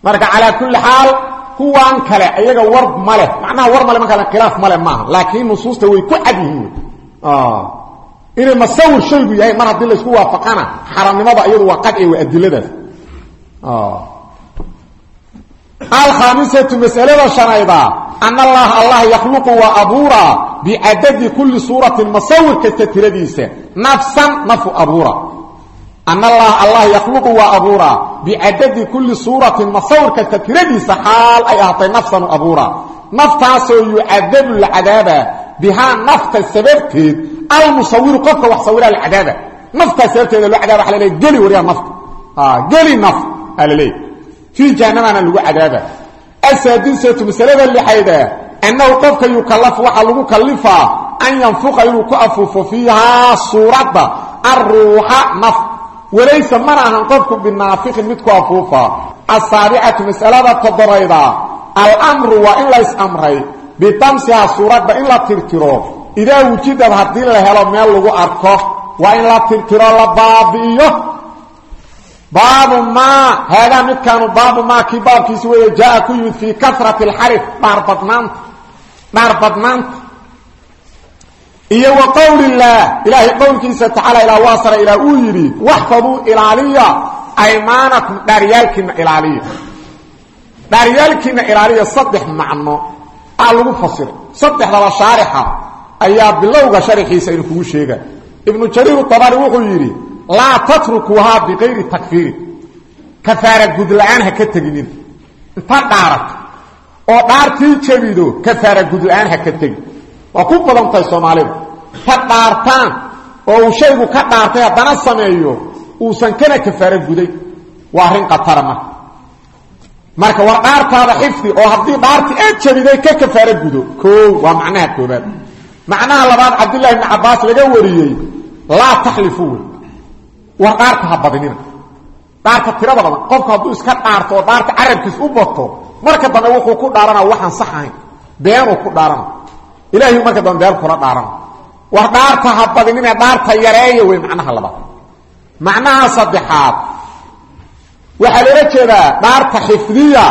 Marka calaa kulli xaal kuwaan kale iyaga war male macnaha war male markaa khilaaf male maaha. Laakiin nusuusta way ku cad yihiin wey inay masawir shaygu yahay mar haddii laysku waafaqana xaramnimada iyadu waa qadci waa adiladaas alkhaamisatu masalada shanayda an allaha allah yakhluqu waa abuuraa bicadadi kulli suuratin masawir kasta tiradiisa nafsan nafu abuura an allaha allah yakhluqu waa abuuraa bicadadi kulli suuratin masawir kasta tiradiisa xaal ay ahatay nafsanu abuuraa naftaasoo yucadabu la cadaabaa bihaa nafta sababteed almusawiru qofka wax sawira la cadaaba naftaas sababteeda loo cadaaba waa laleey geli waryaa nafta geli naf aa laleey fii jahanamaana lagu cadaaba asaadisatu masalada lixayda annahu qofka yukalafu waxaa lagu kalifaa an yanfuqa inuu ku afuufo fiihaa suuradda aruuxa naf. Walaysa mana ahan qofku binaafiqin mid ku afuufa. Asaabicatu masalada toddobayda almru waa in lays-amray bidamsihaa suuradda in la tirtiro. Idaa wujidad haddii la helo meel lagu arko waa in la la baabu maa haadaa midkaanu baabu maa kii baabkiisi weeye jaa ku yimid fii karati alxarif dhaarbadnaanta dhaar badnaanta iyo wa qowli illaah ilaahay qowlkiisa tacaala ilaa waasara ilaa uu yidhi waxfaduu ilaaliya aymaanakum dhaaryaalkiina ilaaliya. Dhaaryaalkiina ilaaliya saddex macno aa lagu fasiray saddexdaba shaarixa ayaa bilowga sharaxiisa inu kugu sheega ibnu jariir abari wuxuu yidhi laa tatrukuuhaa biqayri takfiirin kafaara gudla-aan ha ka teginin. Inta dhaarato oo dhaartii jabido kafaara gudla-aan ha ka tegin waa ku badan tahay soomaalidu. Ta dhaartaan oo uu shaygu ka dhaartay haddana sameeyo uusan kana kafaaro guday. Waa arrin khatara marka marka war dhaartaada xifdi oo haddii dhaartii aad jabiday ka kafaaro gudo. Koo waa macnaha koobaad macnaha labaad cabdullahi bni cabbaas laga wariyey laa taxlifu wey war dhaarta ha badinina. Badan. Qofku hadduu iska dhaarto oo dhaarta u bato marka dambe wuxuu ku dhaarana waxaan sax ahayn. Ku dhaarana. Ilaahay marka dambe been kula dhaarana. War dhaarta ha badinina dhaarta yareeya macnaha labaad. Macnaha saddexaad waxaa loola jeedaa dhaarta xifdiya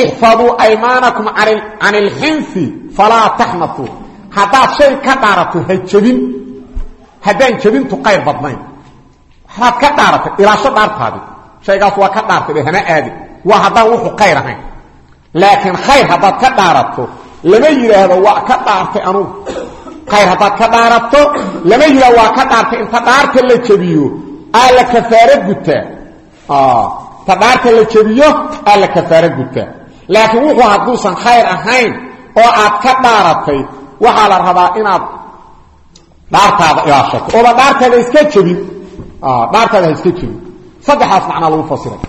ixfaduu aymaanakum can ilxinfi falaa taxnatuu haddaad shay ka dhaarato ha jebin. Haddaan jebintu qayr badnayn waxbaad ka dhaaratay ilaasho dhaartaadi shaygaas waa ka dhaartay hana aadi. Waa haddaan wuxuu qayr ahayn. Laakiin khayr haddaad ka dhaarato lama yidhaahdo waa ka dhaartay anugu. Khayr haddaad ka dhaarato lama yidhahdo waa ka dhaartay. Inta dhaarta la jebiyo aa la kafaaro gutaa. Inta dhaarta la jebiyo aa la kafaaro gutaa. Laakiin wuxuu hadduusan khayr ahayn oo aad ka dhaaratay waxaa la rabaa inaad dhaartaada dhaartaada ha iska jebin saddexdaas macnaa lagu fasiray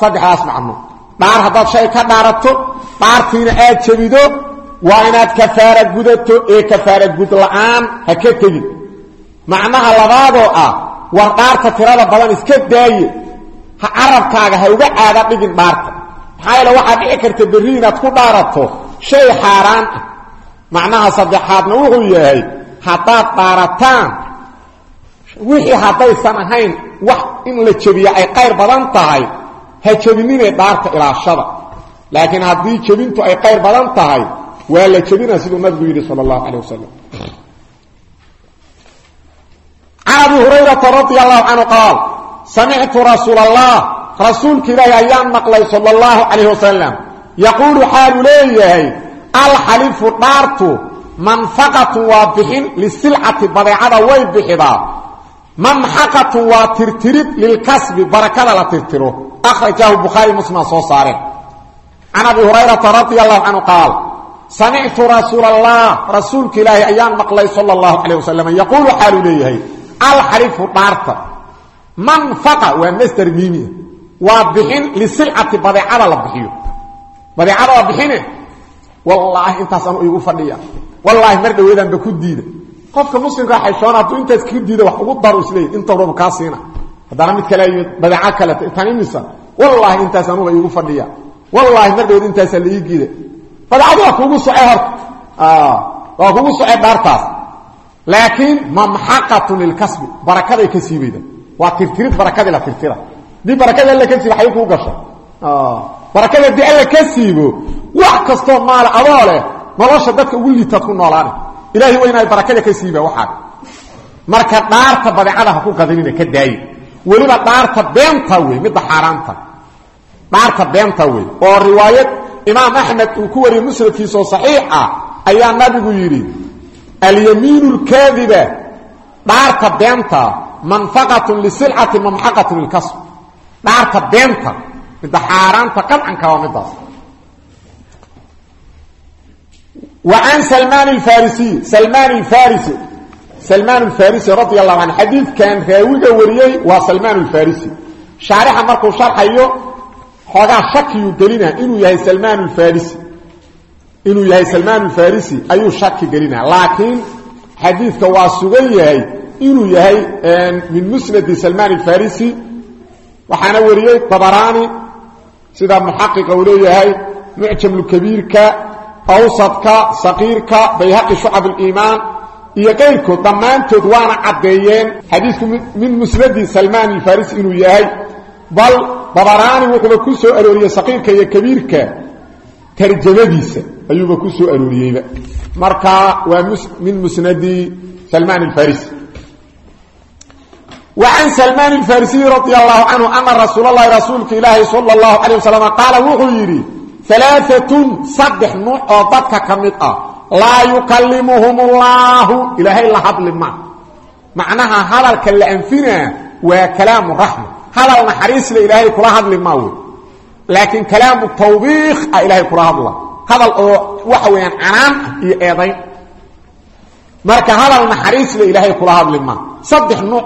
saddexdaas macno dhaar haddaad shay ka dhaarato dhaartiina aad jebido waa inaad kafaara gudato ee kafaara gud la'aan ha ka tegin macnaha labaadoo ah war dhaarta tirada badan iska daaye ha carabkaaga ha uga caada dhigin dhaarta maxaa yeele waxaad dhici karta berri inaad ku dhaarato shay xaaraan ah macnaha saddexaadna wuxuu yahay haddaad dhaarataan wixii haddaysan ahayn wax in la jebiya ay qayr badan tahay ha jebinine dhaarta ilaashada laakiin haddii jebintu ay qayr badan tahay waa la jebina siduu nabigu yidhi sal اllahu alيه wasalam can abi hurayrata radi allahu canhu qaal samictu rasuul allah rasuulka ilaahi ayaan maqlay sal اllahu calayh wasalam yaquulu xaalu leeyahay alxalifu dhaartu manfaqatun waa bixin lisilcati badeecada way bixidaa mamxaqatun waa tirtirid lilkasbi barakada la tirtiro. Akhrajahu bukhaari muslimaa soo saareen can abi hurayrata radi allahu canhu qaal samictu rasuul allah rasuulka ilaahi ayaan maqlay sal اllahu calayh wasalam yaquulu xaalu leeyahay alxalifu dhaarta manfaqa waa masder miimia waa bixin lisilcati badeecada la bixiyo. Badeecada waa bixine? Wallaahi intaasaan igu fadhiya. Wallaahi mar dhaweedaanba ku diida qofka muslimkaa xayshoona hadduu intaas ku diida wax ugu daro isleey intowdhaba kaa siina. Haddana mid kale yimid badeeco kaleta intaan imisa wallaahi intaas anuga iigu fadhiya. Wallaahi mar dhaweed intaasaa la ii giida. Badeecadu waa kuugu soce horta waa kugu soce dhaartaas laakiin mamxaqatun lilkasbi barakaday ka siibayda waa tirtirid barakadii la tirtira. Dii barakada alla ka siiba ay kuu gasho. Barakada dii alla ka siibo wax kastoo maal adoo leh nolosha dadka ugu liitaad ku noolaane ilaahay waa barakada ka siiba waxaa marka dhaarta badeecada ku gadinina ka daayi. Weliba dhaarta beenta wey midda xaaraanta. Dhaarta beenta wey oo riwaayad imaam axmed uu ku wariyey musnadkiisa oo saxiix ah ayaa nabigu yidhi alyamiinu lkaadiba dhaarta beenta manfaqatun lisilcati mamxaqatun lilkasb dhaarta beenta midda xaaraanta qadcanka waa midaas wa can salmaan alfarisiy salmaan alfarisi. Salmaan alfarisi radi allahu canhu xadiidkan raawiga wariyey waa salmaan alfarisi. Shaarixa markuu sharxayo xoogaa shakiyuu gelina inuu yahay salmaan alfarisi. Inuu yahay salmaan alfarisi ayuu shaki gelina. Laakiin xadiidka waa sugan yahay inuu yahay min musnadi salmaan alfarisi. Waxaana wariyey dabaraani sida muxaqiqa uu leeyahay mucjamulkabiirka awsadka saqiirka bayhaqi shucab aliimaan iyo qayrkood dhammaantood waana caddeeyeen xadiidku min musnadi salmaan alfarisi inuu yahay bal dabaraani wuxuuba ku soo arooriyey saqiirka iyo kabiirka tarjamadiisa ayuuba ku soo arooriyeyba marka waa min musnadi salmaan alfarisi وعن سلمان الفارسي رضي الله عنه أن رسول الله رسولك إلهي صلى الله عليه وسلم قال alaaatun saddex nuuc oo dadka ka mid ah laa yukalimuhum ullaahu ilaahay la hadli ma macnaha hadalka la anfinaa waa kalaamu raxma hadal naxariisle ilaahay kula hadli ma wey laakiin kalaamu tawbiikh a ilaahay kula hadla hadal oo waxa weeyaan canaan ah iyo eedayn marka hadal naxariisle ilaahay kula hadli ma saddex nuuc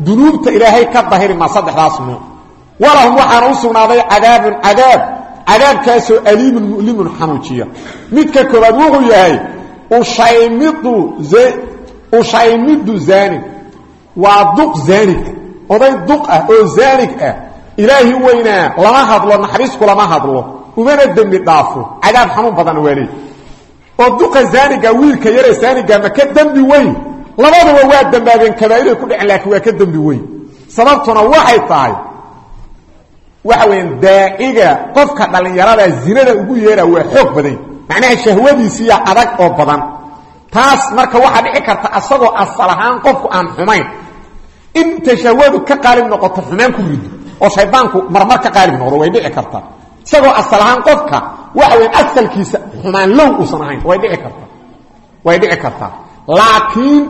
dunuubta ilaahay ka dahiri ma saddexdaas nuuc walahum waxaana u sugnaaday cadaabun cadaab cadaabkaasoo aliimun mu'limun xanuujiya. Midka koobaad wuxuu yahay ushaymidu ushaymidu zaanin waa duq zaanig oday duq ah oo zaanig ah. Ilaahi weynaa lama hadlo naxariisku lama hadlo. Umana dembi dhaafo cadaab xanuun badan waa leey oo duqa zaaniga wiilka yare zaaniga ma ka dembi weyn labaduba waa dambaabeen kabaa'iray ku dhaceen laakiin waa ka dembi weyn. Sababtuna waxay tahay waxa weeyaan daaciga qofka dhallinyarada zinada ugu yeera waa xoog badan. Macnaha shahwadiisiiya adag oo badan. Taas marka waxaa dhici karta asagoo asal ahaan qofku aan xumayn. Inta shahwadu ka qaalib noqoto xumaan ku rido oo shaydaanku marmar ka qaalib noqdo way dhici karta. Isagoo asal ahaan qofka waxa weyan asalkiisa xumaan low uusan ahayn way dhici karta. Way dhici kartaa laakiin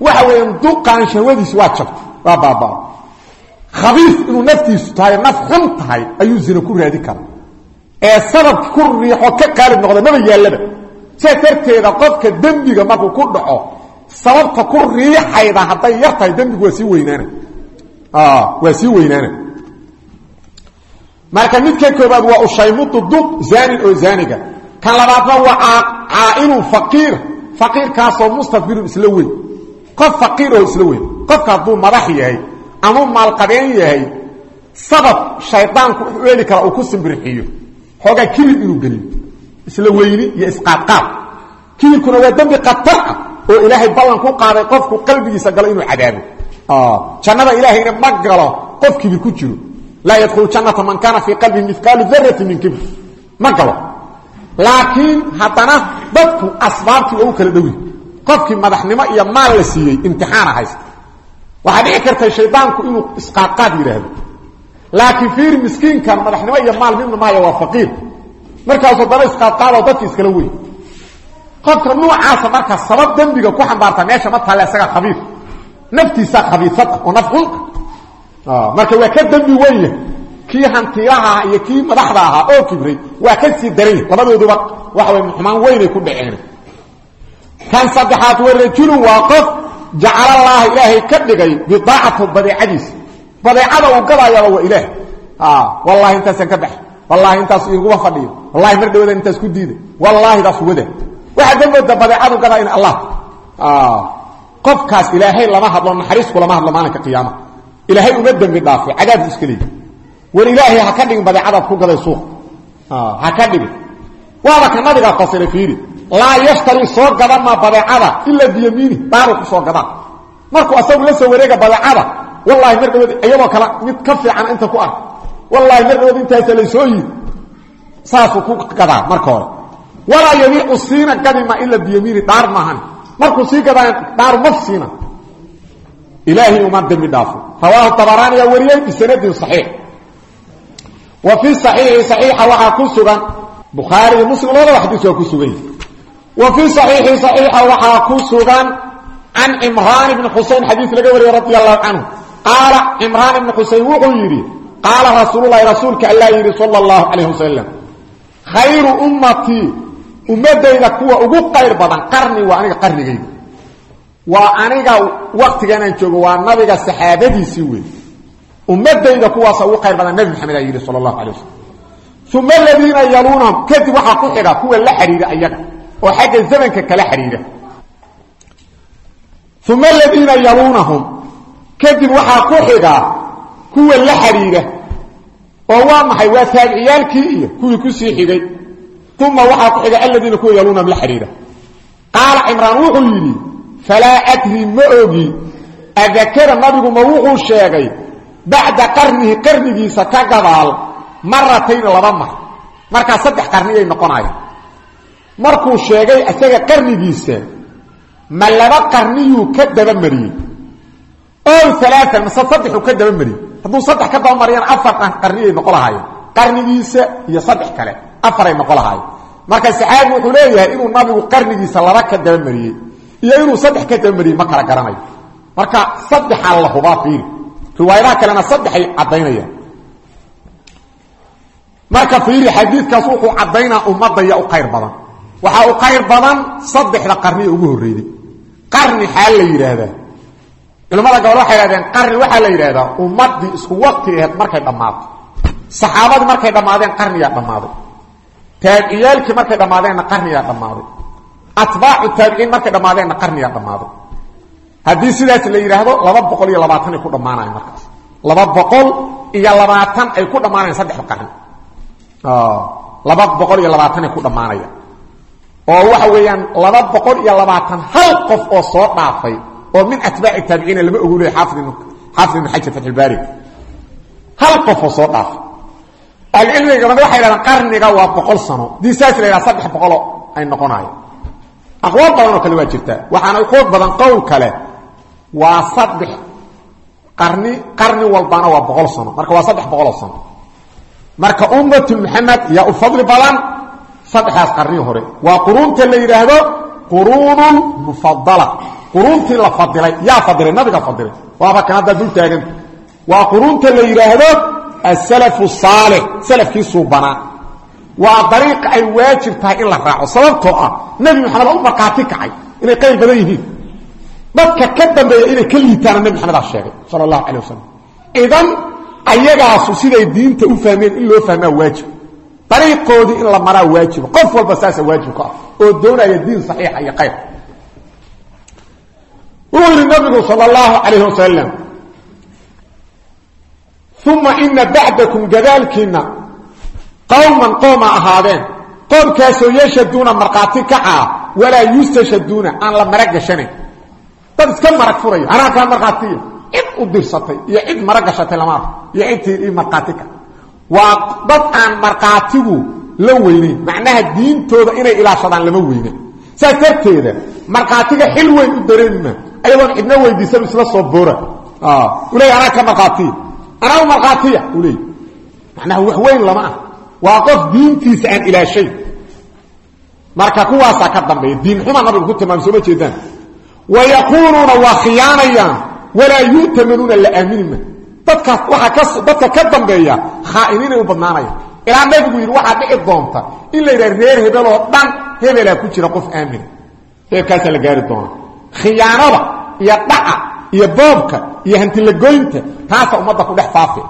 waxa weeyaan duqaan shahwadiisi waa jabta waa baabaa khabiis inuu naftiisu tahay naf xun tahay ayuu zina ku raadi kara ee sababki ku riixo ka qaalib noqda maba yaallaba. Qofka dembiga markuu ku dhaco sababta ku riixayda hadday yar tahay dembigu waa sii weynaana waa sii weynaana marka midka koobaad waa ushaymudu duq zaanin oo zaaniga. Kan labaadna waa caainun faqiir faqiirkaasoo mustafirun isla weyn. Qof faqiir oo isla weyn. Qofka hadduu madax yahay ama maalqabeen yahay sabab shaydaanku eli karaa uu ku simbirxiyo xoogaa kibir inuu geliyo isla weyni iyo isqaadqaad. Kibirkuna waa dembi khatar ah oo ilaahay ballan ku qaaday qofku qalbigiisa galo inuu cadaabo. Jannada ilaahayna ma galo qof kibir ku jiro. Laa yadkhulu jannata man kaana fii qalbihi mihqaalu darati min kibr. Ma galo laakiin haddana dadku asbaabtii waa u kala dhowi. Qofkii madaxnimo iyo maal la siiyey imtixaana haysta. Waxaa dhici karta shaydaanku inuu isqaadqaad yidhaahdo laakiin fiir miskiinkan madaxnimo iyo maal midna maayo waa faqiir markaasoo daba isqaadqaadoo dadki iskala weyn. Qofka nuucaasa marka sabab dembiga ku xambaarta meesha ma taale isaga khabiir. Naftiisa khabiisad ah oo naf xunka marka waa ka dembi wenya kii hantiyaha ah iyo kii madaxda ahaa oo kibray waa ka sii daranya labadooduba waxa way xumaan weynay ku dhaceen. Kan saddexaad wa rajulun waa qof jacalallaaha ilaahay ka dhigay bidaacatu badeecadiisa. Badeecada uu gadaayaba waa ilaah. Wallaahi intaasaan ka baxay. Wallaahi intaas iguma fadhiyo. Wallahi mar dhawada intaas ku diiday. Wallaahi daas wada. Waxaa damooda badeecadu gadaa in allah. Qofkaas ilaahay lama hadlo naxariisku lama hadlo maalinka qiyaama. Ilaahay uma dembi dhaafo cadaabku iska war ilaahay ha ka dhigin badeecadaad ku gaday suuq. Ha ka dhigin. Waaba ka nabigaa fasiray fiiri. Laa yashtari soo gadama badeecada ila biyamiini daaru ku soo gadaa markuu asagu la soo wareega badeecada wallaahi mar dhawood iyadoo kale mid ka fiican inta ku ark wallaahi mar dhawood intaasa laysoo yid saasuu ku gadaa marka hore. Walaa yabiicu siina gadima ila biyamiini dhaar maahan markuu sii gadaa dhaar ma siina. Ilaahay uma dembi dhaafo. Rawaahu tabaraani yaa wariyey bisanadin saxiix wa fi saxiixi saxiixa waxaa ku sugan. Bukhaari iyo muslim labadaba xadiis waa ku sugan yihi wa fii saxiixi saxiixa waxaa ku sugan can cimraan ibni xusein xadiis laga wariyey radi allahu canhu qaala cimraan ibni xusein wuxuu yidhi qaala rasuululahi rasuulka allaa yidhi sala allahu calayh wasalam khayru ummatii ummadayda kuwa ugu qayr badan qarni waa aniga qarnigayda waa aniga waktiganaan joogo waa nabiga saxaabadiisii wey ummadayda kuwaasa ugu qayr badan nabi maxamed aa yidhi sala allahu alay wasalam uma aladiina yaluunahum ku xidha kuwa la xidhiira ayaga oo xagga zamanka kala xidhiira uma aladiina yaluunahum kadib waxaa ku xiga kuwa la xidhiira oo waa maxay? Waa taabiciyaalkii iyo kuwii ku sii xigay uma waxaa ku xiga aladiina kuwa yaluunahum la xidhiira qaala cimraan wuxuu yidhi falaa adri ma ogi adakara nabigu ma wuxuu sheegay bacda qarnihi qarnigiisa ka gadaal maratayn laba mar. Markaa saddex qarniyay noqonaya markuu sheegay isaga qarnigiisa ma laba qarniyuu ka dabamariyey ow alaaan mase saddexuu ka dabamariyey hadduu saddex ka dabamariyana afar qarniyay noqo lahaayeen qarnigiisa iyo saddex kale afaray noqo lahaayeen marka saxaabi wuxuu leeyahay inuu nabigu qarnigiisa laba ka dabamariyey iyo inuu saddex ka dabamariyey ma kala riwaayadaha kalena saddexay caddaynayaan. Marka fiiri xadiidkaas wuxuu caddaynaa ummadaya u qayr badan. Waxaa u qayr badan saddexda qarniya ugu horreeyey qarni xaal la yidhaahdaa. Culimmada gobol waxay yidhahdeen qarni waxaa la yidhahdaa ummaddii isku wakti aheed markay dhammaato saxaabadii markay dhammaadeen qarniyaa dhammaaday. Taabiciyaalkii markay dhammaadeenna qarniyaa dhammaaday. Atbaacu taabiciin markay dhammaadeenna qarniyaa dhammaaday haddii sidaas la yidhaahdo laba ku dhammaanayan markaas. Laba boqol iyo labaatan ay ku dhammaanayan saddexda qarni. Laba boqol ku dhammaanaya oo waxa weeyaan laba boqol iyo labaatan hal qof oo soo dhaafay oo min atbaaci taabiciina lama ogu leey xaafid ibn xajar fatxulbaari hal qofoo soo dhaafay ahlucilmiga gabadha waxay dhahdaan qarniga waa boqol sano. Dii la yidhaha saddex ay noqonayo aqwaal badanoo kale waa jirtaa. Waxaana xoog badan qowl kale waa saddex qarni qarni walbana waa boqol sano. Marka waa saddex boqoloo sano. Marka ummatu maxamed yaa u fadli badan saddexdaas qarni hore. Waa quruunta la yidhaahdo quruunun mufadala quruuntii la fadilay yaa fadilay nabiga fadilay. Waaba kan haddaa dul taaganta waa quruunta la yidhaahdo asalafu saalix. Salafkii suubanaa waa dariiqa ay waajib tahay in la raaco. Sababtoo ah nebi maxamed u markhaati kacay. Inay qayr badan yihiin dadka ka dambeeya inay ka liitaana nebi maxamed aa sheegay sala allahu calay idan ayagaasu siday diinta u fahmeen in loo fahmaa waajib. Dariiqoodii in la maraa waajiba qof walba saasa waajib ka ah oo doonaya diin saxiixa iyo qayr wuxuu yihi nabigu sal اllahu calayh wasalam uma ina bacdakum gadaalkiina qowman qooma ahaadeen. Qoomkaasoo yashaduuna markhaati kacaa walaa yustashhaduuna aan la marag gashanayn dad iska marag furaya anaa kaa markhaatiya cid u dirsatay iyo cid marag gashatay lama iyo cidtii markhaati ka. Waa dad aan markhaatigu la weynayn macnaha diintooda inay ilaashadaan lama weynen saas darteeda markhaatiga xil weyn u dareemima ayadoon cidna weydiisaba isla soo boora uley anaa ka markhaatiya anaa u markhaatiya macnaha wax weyn lama ah. Waa diintiisa aan ilaashayn marka kuwaasaa ka dambeeya diin xuma nabigu ku tilmaamay sooma wa yaquuluuna waa khiyaanayaan walaa yu'tamanuuna la aaminima dadkaas waaa ka dadka ka dambeeya khaa'iniinay u badnaanaya. Ilaa nabigu yidhi waxaa dhici doonta in la yidhaha reer hebel oo dhan hebelaa ku jira qof aamina heerkaasaa la gaari doona khiyaanada iyo dhaca iyo boobka iyo hantilagoynta taasa ummadda ku dhex faafi.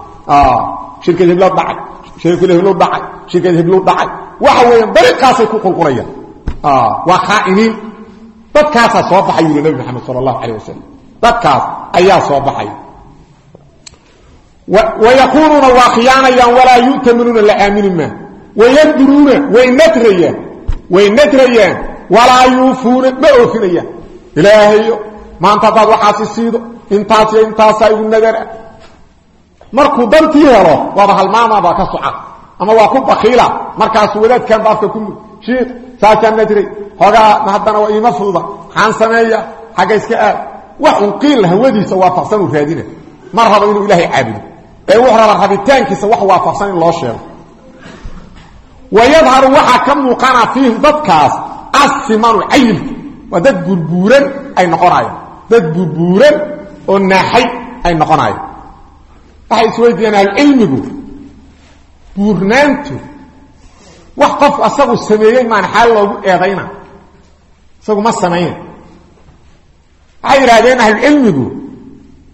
Shirkad heblo dhacay shirkad heblo dhacay shirkad heblo dhacay. Waxa weeyaan dariiqaasay ku qulqulayaan. Waa khaa'iniin dadkaasaa soo baxay yuri nabi maxamed sala allahu calayh wasalam dadkaas ayaa soo baxay. Wayaquuluuna waa khiyaanayaan walaa yu'taminuuna la aamini maa wayanduruuna way nadrayaan. Way nadrayaan. Walaa yuufuuna ma oofinayaan. Ilaahayo maanta haddaad waxaasi siido intaasiyo intaasaa igu nadara markuu dantii helo waaba halmaamaabaa ka soca ama waa ku bakiila markaasu wadaadkan baafka ku mud shiikh saasaan nadray hogaa haddana waa iima fududa maxaan sameeya xagga iska aad. Wax un qiil hawadiisa waafaqsanuu raadina. Ma rabo inuu ilaahay caabudo. Ee wuxuu rabaa rabitaankiisa wax waafaqsan in loo sheego. Wayadharu waxaa ka muuqana dadkaas asimanu cayilka waa dad ay noqonayaan. Dad burbuuran oo naaxay ay noqonayaan. Waxay isweydiiyaan ahlucilmigu buurnaantu wax qof asagu sameeyey maan xaal loogu eedayna. Isagu ma samayna waxay yidhahdeen ahlucilmigu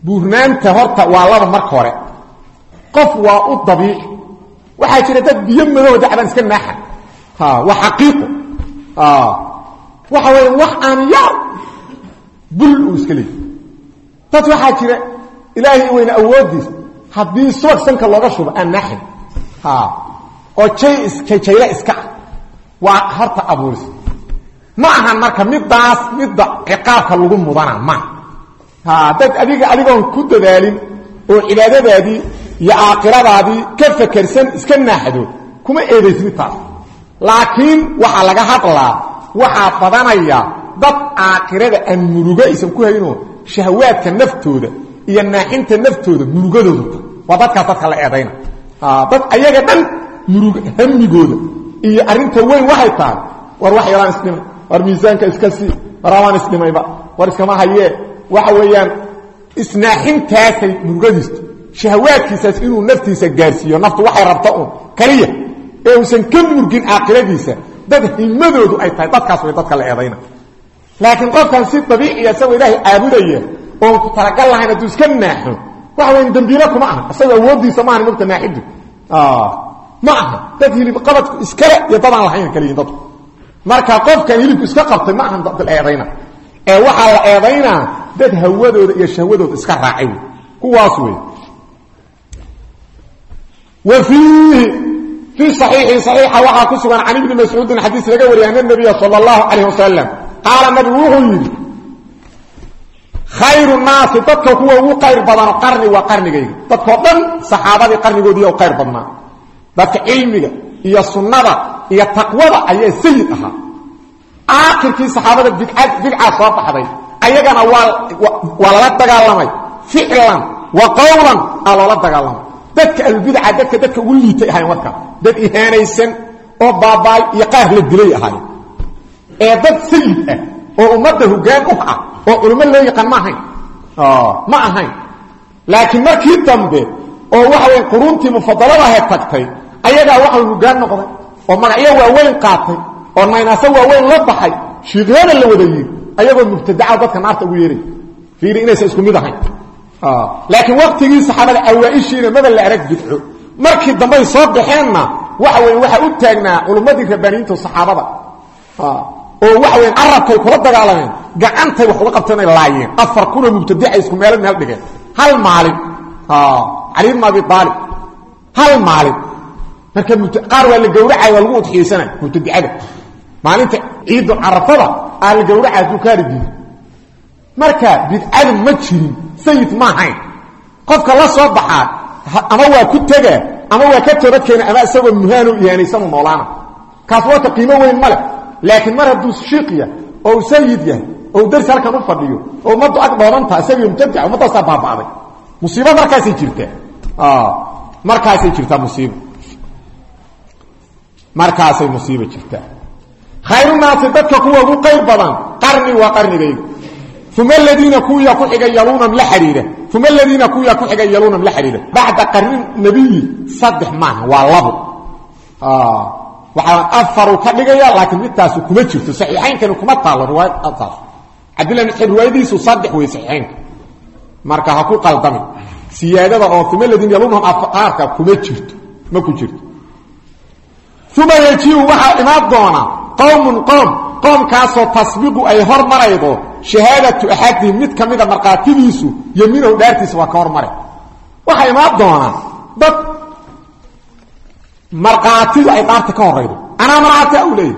buurnaanta horta waa laba marka hore. Qof waa u dabiici waxaa jira dad biyo madoo dacbaan iska naaxa waa xaqiiqo. Waxa weya wax aan yar bul uu iska leeyay dad waxaa jira ilaahay weyne awooddiisa haddii subag sanka looga shubo aan naaxin oo jay jayjayla iska ah. Waa horta abuuris ma ahan marka midaas midda ciqaabka lagu mudana ma. Dad adiga adigoon ku dadaalin oo cibaadadaadii iyo aakhiradaadii ka fakersan iska naaxdo kuma eedaysni taas. Laakiin waxaa laga hadlaa waxaa badanaya dad aakhirada aan murugo aysan ku haynoo shahwaadka naftooda iyo naaxinta naftooda murugadooda waa dadkaas dadka la eedayna dad ayaga dhan murug hamigooda iyo arrinta weyn waxay tahay. War wax yalaan isdhimay war miisaanka iska sii war abaan isdhimayba war iskama hayee waxa weeyaan isnaaxintaasay murugadiistu shahwaadkiisaas inuu naftiisa gaarsiiyo naftu waxay rabta un kaliya. Ee uusan ka murgin caaqiladiisa dad himadoodu ay tahay dadkaas way dadka la eedayna laakiin qofkan si dabiiciya isagoo ilaahay caabudaya oon ku talagal lahayn hadduu iska naaxo waxa weya dembiilo kuma aha isagoo awooddiisa maahan mogta naaxidu ma aha dad hilibabadku iskale iyo dadaan lahayn kal dadu marka qofkan hilibku iska qabtay ma aha dad eedayna. Ee waxaa la eedaynaa dad hawadooda iyo shahwadooda iska raacay w kuwaas wey. Wa fiihi fii saxiixi axiixa waxaa ku sugan can ibni mascuudin xadiis laga wariya ana nabiya sala allahu calayh wasalam qaala nabigu wuxuu yidhi khayru naasi dadka kuwa ugu qayr badano qarni waa qarnigayga. Dadkao dhan saxaabadii qarnigoodii u qayr badnaa dadka cilmiga iyo sunnada iyo taqwada ayaa sayid ahaa. Aakhirkii saxaabada bidcaa soo baxday. Ayagana waa lala dagaalamay. Ficlan wa qowlan aa loola dagaalamay. Dadka albidca dadka dadka ugu liitay ahayn markaa dad ihaanaysan oo baabaay iyo qaar la dilay ahaayeen ee dad sayid ah oo ummadda hogaan u ah oo culummo loo yaqaan ma ahayn. Ma ahayn. Laakiin markii dambe oo waxa wey quruuntii mufadaladahe tagtay ayagaa waxa hogaan noqday oo magacyo waaweyn qaatay oo naynaaso waaweyn la baxay shiikyada la wada ayagoo mubtadaca dadka naarta ugu yeeray. Fiiri inaysan isku mid ahayn. Laakiin waktigii saxaabada awaaishiina maba la arag bidco markii dambey soo baxeenna waxa wey waxaa u taagnaa culummadii rabbaaniyiinta saxaabada. Oo waxa weya carabkay kula dagaalameen gacantay wax uga qabteenay laayeen. Afar kunoo mubtadica isku meelo meel dhigeen. Hal maalin. Cali bn abi aalib hal maalin marka qaar waa la gawracay waa lagu udxiyeysanay mubtadicada maalinta ciidul carafada aa la gawraca hadduu kaari diido marka bidcadu ma jirin sayid ma ahayn. Qofka la soo baxaa ama waa ku tegaa ama waa ka toobadkeena ama isagoo muhaano ihaanaysanu noolaana kaas warka qiimo weyn ma leh. Laakiin mar hadduu shiiq yahay oo uu sayid yahay oo darsi halkan u fadhiyo oo ummaddu ag dhoobantaha isagio mubtadica ummaddaasaa baaba'day. Musiibo markaasay jirtaa. Markaasay jirtaa musiibo markaasay musiibo jirtaa khayrunaasi dadka kuwa ugu qayb badan qarni waa qarnigayga uma aladiina kuwiya ku xiga yaluunam la xidhiira uma aladiina kuwiya ku xiga yaluunam la xidhiira bacda qarni nebiyi saddex maaha waa labo. Waxaa afaru ka dhigaya laakiin midtaasu kuma jirto. Saxiixaynkani kuma taalo riwaayadtaas cabdillah bn mascuud riwaayadiisu saddex wey saxiixaynka. Marka ha ku qaldamin siyaadada oo uma aladiina yaluunahum qaarka kuma jirto ma ku jirto uma yejiu waxaa imaan doona qowmun qowm qoomkaasoo tasbiqu ay hormaraydo shahaadatu axadihim mid ka mida markhaatidiisu yemiinahu dhaartiisa waa ka hormare waxaa imaan doonaa dad markhaatidu ay dhaarta ka horaydo anaa markhaati u leeyahy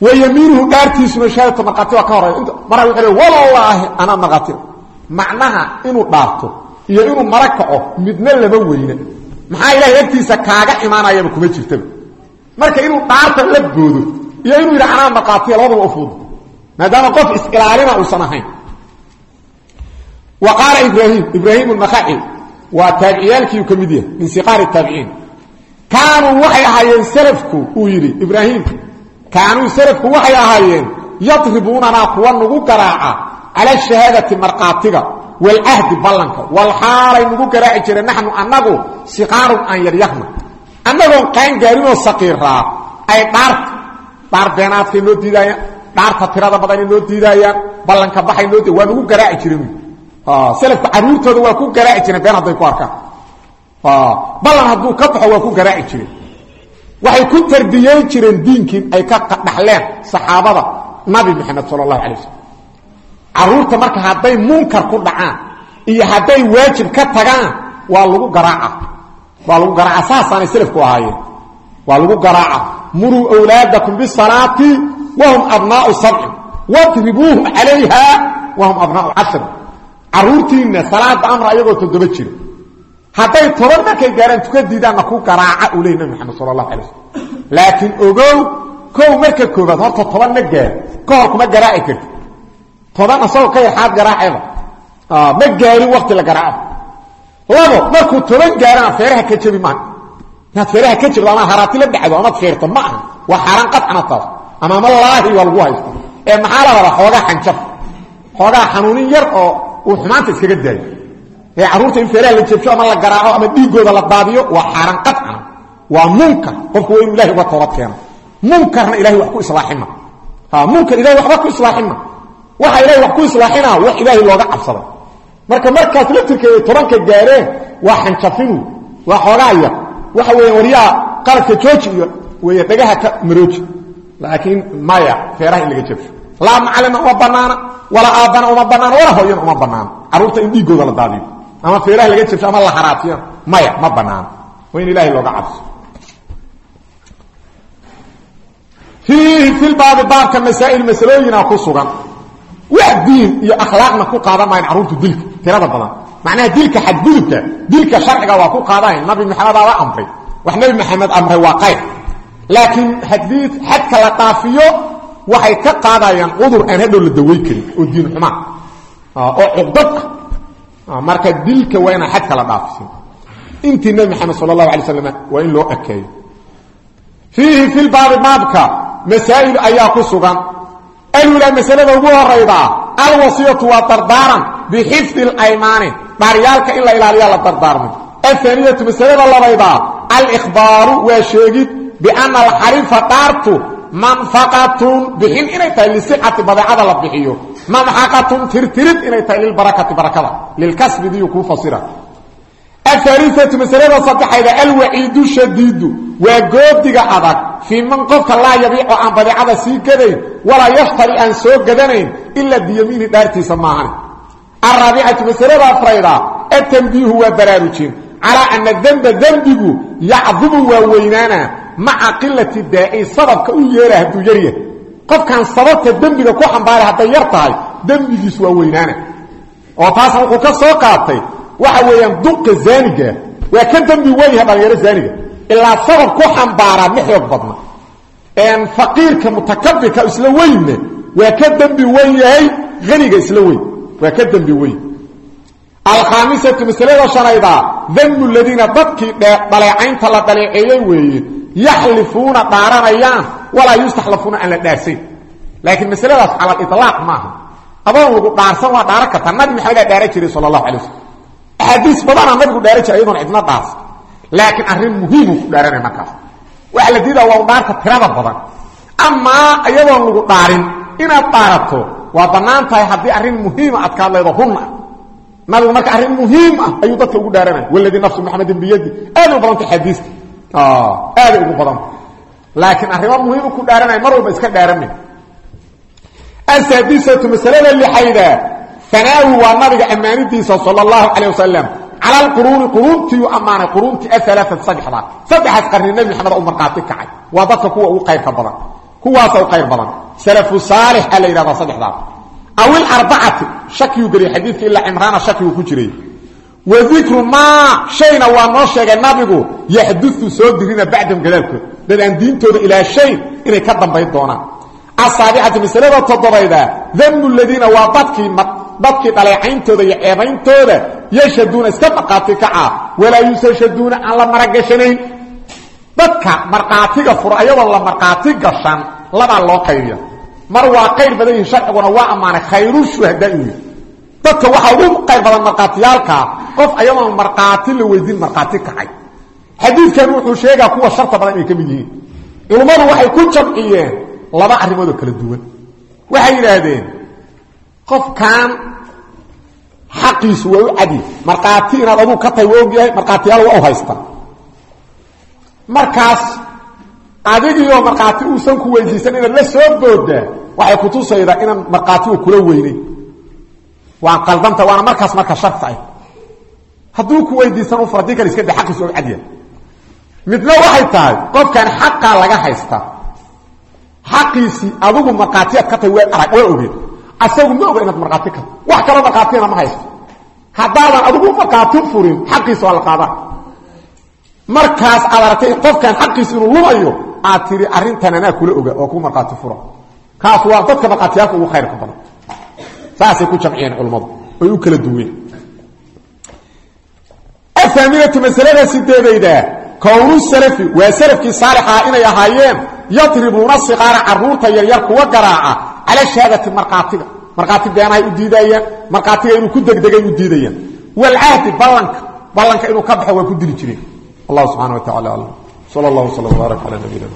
wa yemiinuhu dhaartiisuna shahaadatu markhaati waa ka horaydo mara wuxuu le wallaahi anaa markhaatida macnaha inuu dhaarto iyo inuu mara kaco midna marka inuu dhaarta la boodo iyo inuu yidha anaa markhaatiya labadaba ufuudo maadaama qof is-ilaalina uusan ahayn. Wa ibraahim ibraahim nakaci waa taabiciyaalkiiu ka mid min siqaari taabiciin. Kaanuu waxay ahaayeen salafku uu yidhi ibraahim kaanuu salafku waxay ahaayeen yadribuunanaa kuwa nagu garaaca cala shahaadati markhaatiga walcahdi ballanka walxaalay nagu garaaci jireen naxnu annagu siqaarun aan yaryahna annagoon qaangaarinoo saqiiraa ay dhaarta dhaar beenaadkay noo diidaayaan dhaarta tirada badanay noo diidaayaan ballanka baxay noo waa nagu garaaci jireen selafku caruurtooda waa ku garaaci jireen been hadday ku arkaan. Ballan hadduu ka baxo waa ku garaaci jireen waxay ku tarbiyeyn jireen diinkii ay ka dhaxleen saxaabada nabi maxamed sala allahu alay waslm marka hadday munkar ku dhacaan iyo hadday waajib ka tagaan waa lagu garaaca waa lagu garaaca saasaanay selafku ahaayeen. Waa lagu garaaca muruu wlaadakum bisalaati wahum abnaau sabcin wadribuuhum calayha wahum abnaau cashri caruurtiinna salaada amra ayagoo toddoba jira. Hadday toban markay gaaraan tuka diidaanna ku garaaca uu nabi maxamed sala allahu slam laakiin ogow kow marka koobaad horta toban ma gaar. Ka hor kuma garaaci karti toban asagoo ka yarxaad garaaceba ma gaarin wakti la garaaco labo markuu toban gaarana feeraha ka jebi maaha. Inaad feeraha ka jebdo ama haraati la dhacdo amaad feerto ma aha. Waa xaaraan qadcana taas ama malaahi waa lagu ee maxaa la rabaa? Xoogaa xoogaa xanuunin yar oo uu xumaanta iskaga daayo. Ee carruurta in feeraha la jebsho ama la garaaco ama dhiigooda la daadiyo waa xaaraan qadcana waa munkar. Qofku waa inu ilahi uga munkarna ilahay wax ku islaaxima munkar ilahay waxba ku islaaxima waxa ilahay wax ku islaaxinaa wax ilaahay looga cabsaday marka markaas laftirkeeda tobanka gaareen waa xanjafinu waa xoogaa yar waxa weya waryaa qaladka jooji iyo wey dhagaha ka marooji. Laakiin maya feeraha in laga jabsho. Laa macalina uma banaana walaa aabbana uma banaana walaa hooyana uma banaana carruurta in dhiigooda la daadiyo ama feeraha laga jabsho ama la haraatiyo maya ma banaana waa in ilahay looga cabso. Fiihi filbaabi baabka masaa'il masalooyina ku sugan wax diin iyo akhlaaqna ku qaadan maayan carruurtu dilka tirada badan. Macnaha dilka xadgudubka dilka sharciga waa ku qaadanayn nabi maxamed aaba amray. Wax nabi maxamed amray waa qayr laakiin haddii xadka la dhaafiyo waxay ka qaadayaan cudur aan hadhow la dawey karin oo diin xumaan oo cuqdad ah marka dilka waa inaan xadka la dhaafisin intii nabi maxamed sal allahu alay slam waa in loo ekeeyo. Fiihi fi lbaabi baabka masaa'il ayaa ku sugan alula masalada ugu horayda alwasiyatu waa dardaaran bixifdi اlaymaani dhaaryaalka in la ilaaliya la dardaarmo ahaniyatu masalada labayda alkhbaaru waa sheegid biana alxarifa dhaartu manfaqatun bixin inay tahay lisixati badeecada la bixiyo. Mamxaqatun tirtirid inay tahay lilbarakati barakada lilkasbidiyu kuu fasira aaliatu masalada saddexayda alwaciidu shadiidu waa goodiga adag. Fii man qofka laa yabiico aan badeecada sii gadayn walaa yashtari aan soo gadanayn ilaa biyamiini dhaartiisa maahan araabicatu masalada afrayda atanbiihu waa baraarujin. Calaa ana demba dembigu yacdumu waa weynaana maca qilati daaci sababka u yeera hadduu yaryahay qofkan sababta dembiga ku xambaaray hadday yar tahay dembigiisu waa weynaana. Oo taasna waxa weeyaan duqa zaaniga waa ka dembi weyn yahay dhalinyaro zaaniga ilaa sabab ku xambaaraa ma xoog badna faqiirka mutakabirka isla weynne waa ka dembi weyn yahay aniga isla weyn. Waa ka dembi weyn. Alkhaamisatu masalada shanayda damu ladiina dadkii dhaleecaynta la dhaleeceeyey weeye yaxlifuuna dhaaranayaan walaa yustaxlafuuna aan la dhaarsayn laakiin masaladaas cala alilaaq maaha. Adoon lagu dhaarsan waa dhaaran kartaa nabi maxamedaa dhaaran jiray sala allahu alay waslm axaadiis badanaa nabigu dhaaran jiray ayadoon cidna dhaarsan laakiin arrin muhiimuu ku dhaaranaya markaas. Waxaa la diidaa waa u dhaarta tirada badan. Amaa iyadoon lagu dhaarin inaad dhaarato waa bannaan tahay haddii arrin muhiima aad ka hadlaydo runna nabigu marka arrin muhiim ah ayuu dadka ugu dhaaranaya waladii nafsu maxamedin biyadi. Aaday u badanta xadiista aaday ugu badanta laakiin arrimo muhiimu ku dhaaranaya mar walba iska dhaarama asaadisatu masalada lixayda anaawi waa nabiga ammaanidiisa sal اlahu calيه wasalam cala alquruuni quruuntiiu ammaanay quruuntii aalaaa saddexda saddexaas qarni nebi maxamed u markhaati kacay waa dadka kuwa ugu qayrka badan kuwaasa u qayr badan salafu saalix a la yidhahdaa saddexdaas aw ilarbacati shakiyuu geliyay xadiidka ilaa cimraana shakiguu ku jiray wa dikru maa shayna waa noo sheegay nabigu yaxduu soo dirina bacdahum gadaalkood dad aan diintooda ilaa shay inay ka dambayn doonaan asaabicatu masalada toddobayda damu ladiina waa dadkii dadkii dhaleecayntooda iyo ceebayntooda yashhaduuna iska markhaati kaca walaa yustashhaduuna aan la maragashanayn. Dadka markhaatiga fura la markhaati gashan labaa loo qaybiya mar waa qayr badan yihiin sharciguna waa ammaanay khayru shuhadaai wey dadka waxaa ugu qayr badan markhaatiyaalkaa qof ayadoon markhaati la weydiin markhaati kacay. Xadiidkan wuxuu sheegaa kuwa sharta badan inay ka yihiin. Culummadu waxay ku jamciyeen laba arrimoodoo kala duwan. Waxay yidhaahdeen qofkan xaqiisu waa u cadi. Markhaati inaad aduu ka tahay waa ogyahay markhaatiyaal waa u haysta. Markaas adigiioo markhaati uusan ku weydiisan inaad la soo boodaa waxay kutusaydaa inaan markhaatigu kula weynayn. Waan qaldanta waana markaas marka sharta ah. Hadduu ku weydiisan u fardii kale iska de xaqiisu waa u cadyahay midna waxay tahay qofkan xaqaa laga haysta. Xaqiisii adigu markhaatiyaad ka tahay waa arag waa ogeed asagu ma oga inaad markhaati ka wax kaloo markhaatiyana ma haysto. Haddaadan adigu markhaati furin xaqiisa waa la qaadaa. Markaas aad aragtay qofkan xaqiisa inuu lumayo aad tidhi arrintan anaa kula oga oo ku markhaati fura kaas waa dadka markhaatiyaalka ugu khayrka badan. Saasay ku jamciyeen culummadu oy u kala duween. Athaaminatu masalada sideedayda kownu salafi waa salafkii saalixaa inay ahaayeen yadribuuna siqaara carruurta yaryar kuwa garaaca cala shahaadati markhaatiga markhaati beenahay u diidayaan markhaatiga inuu ku degdegay u diidayaan. Walcahdi ballanka ballanka inuu ka baxo ku dili jireen. Allah subxana wa tacala alam. Sal allah wslam wbaarak cala nabiyina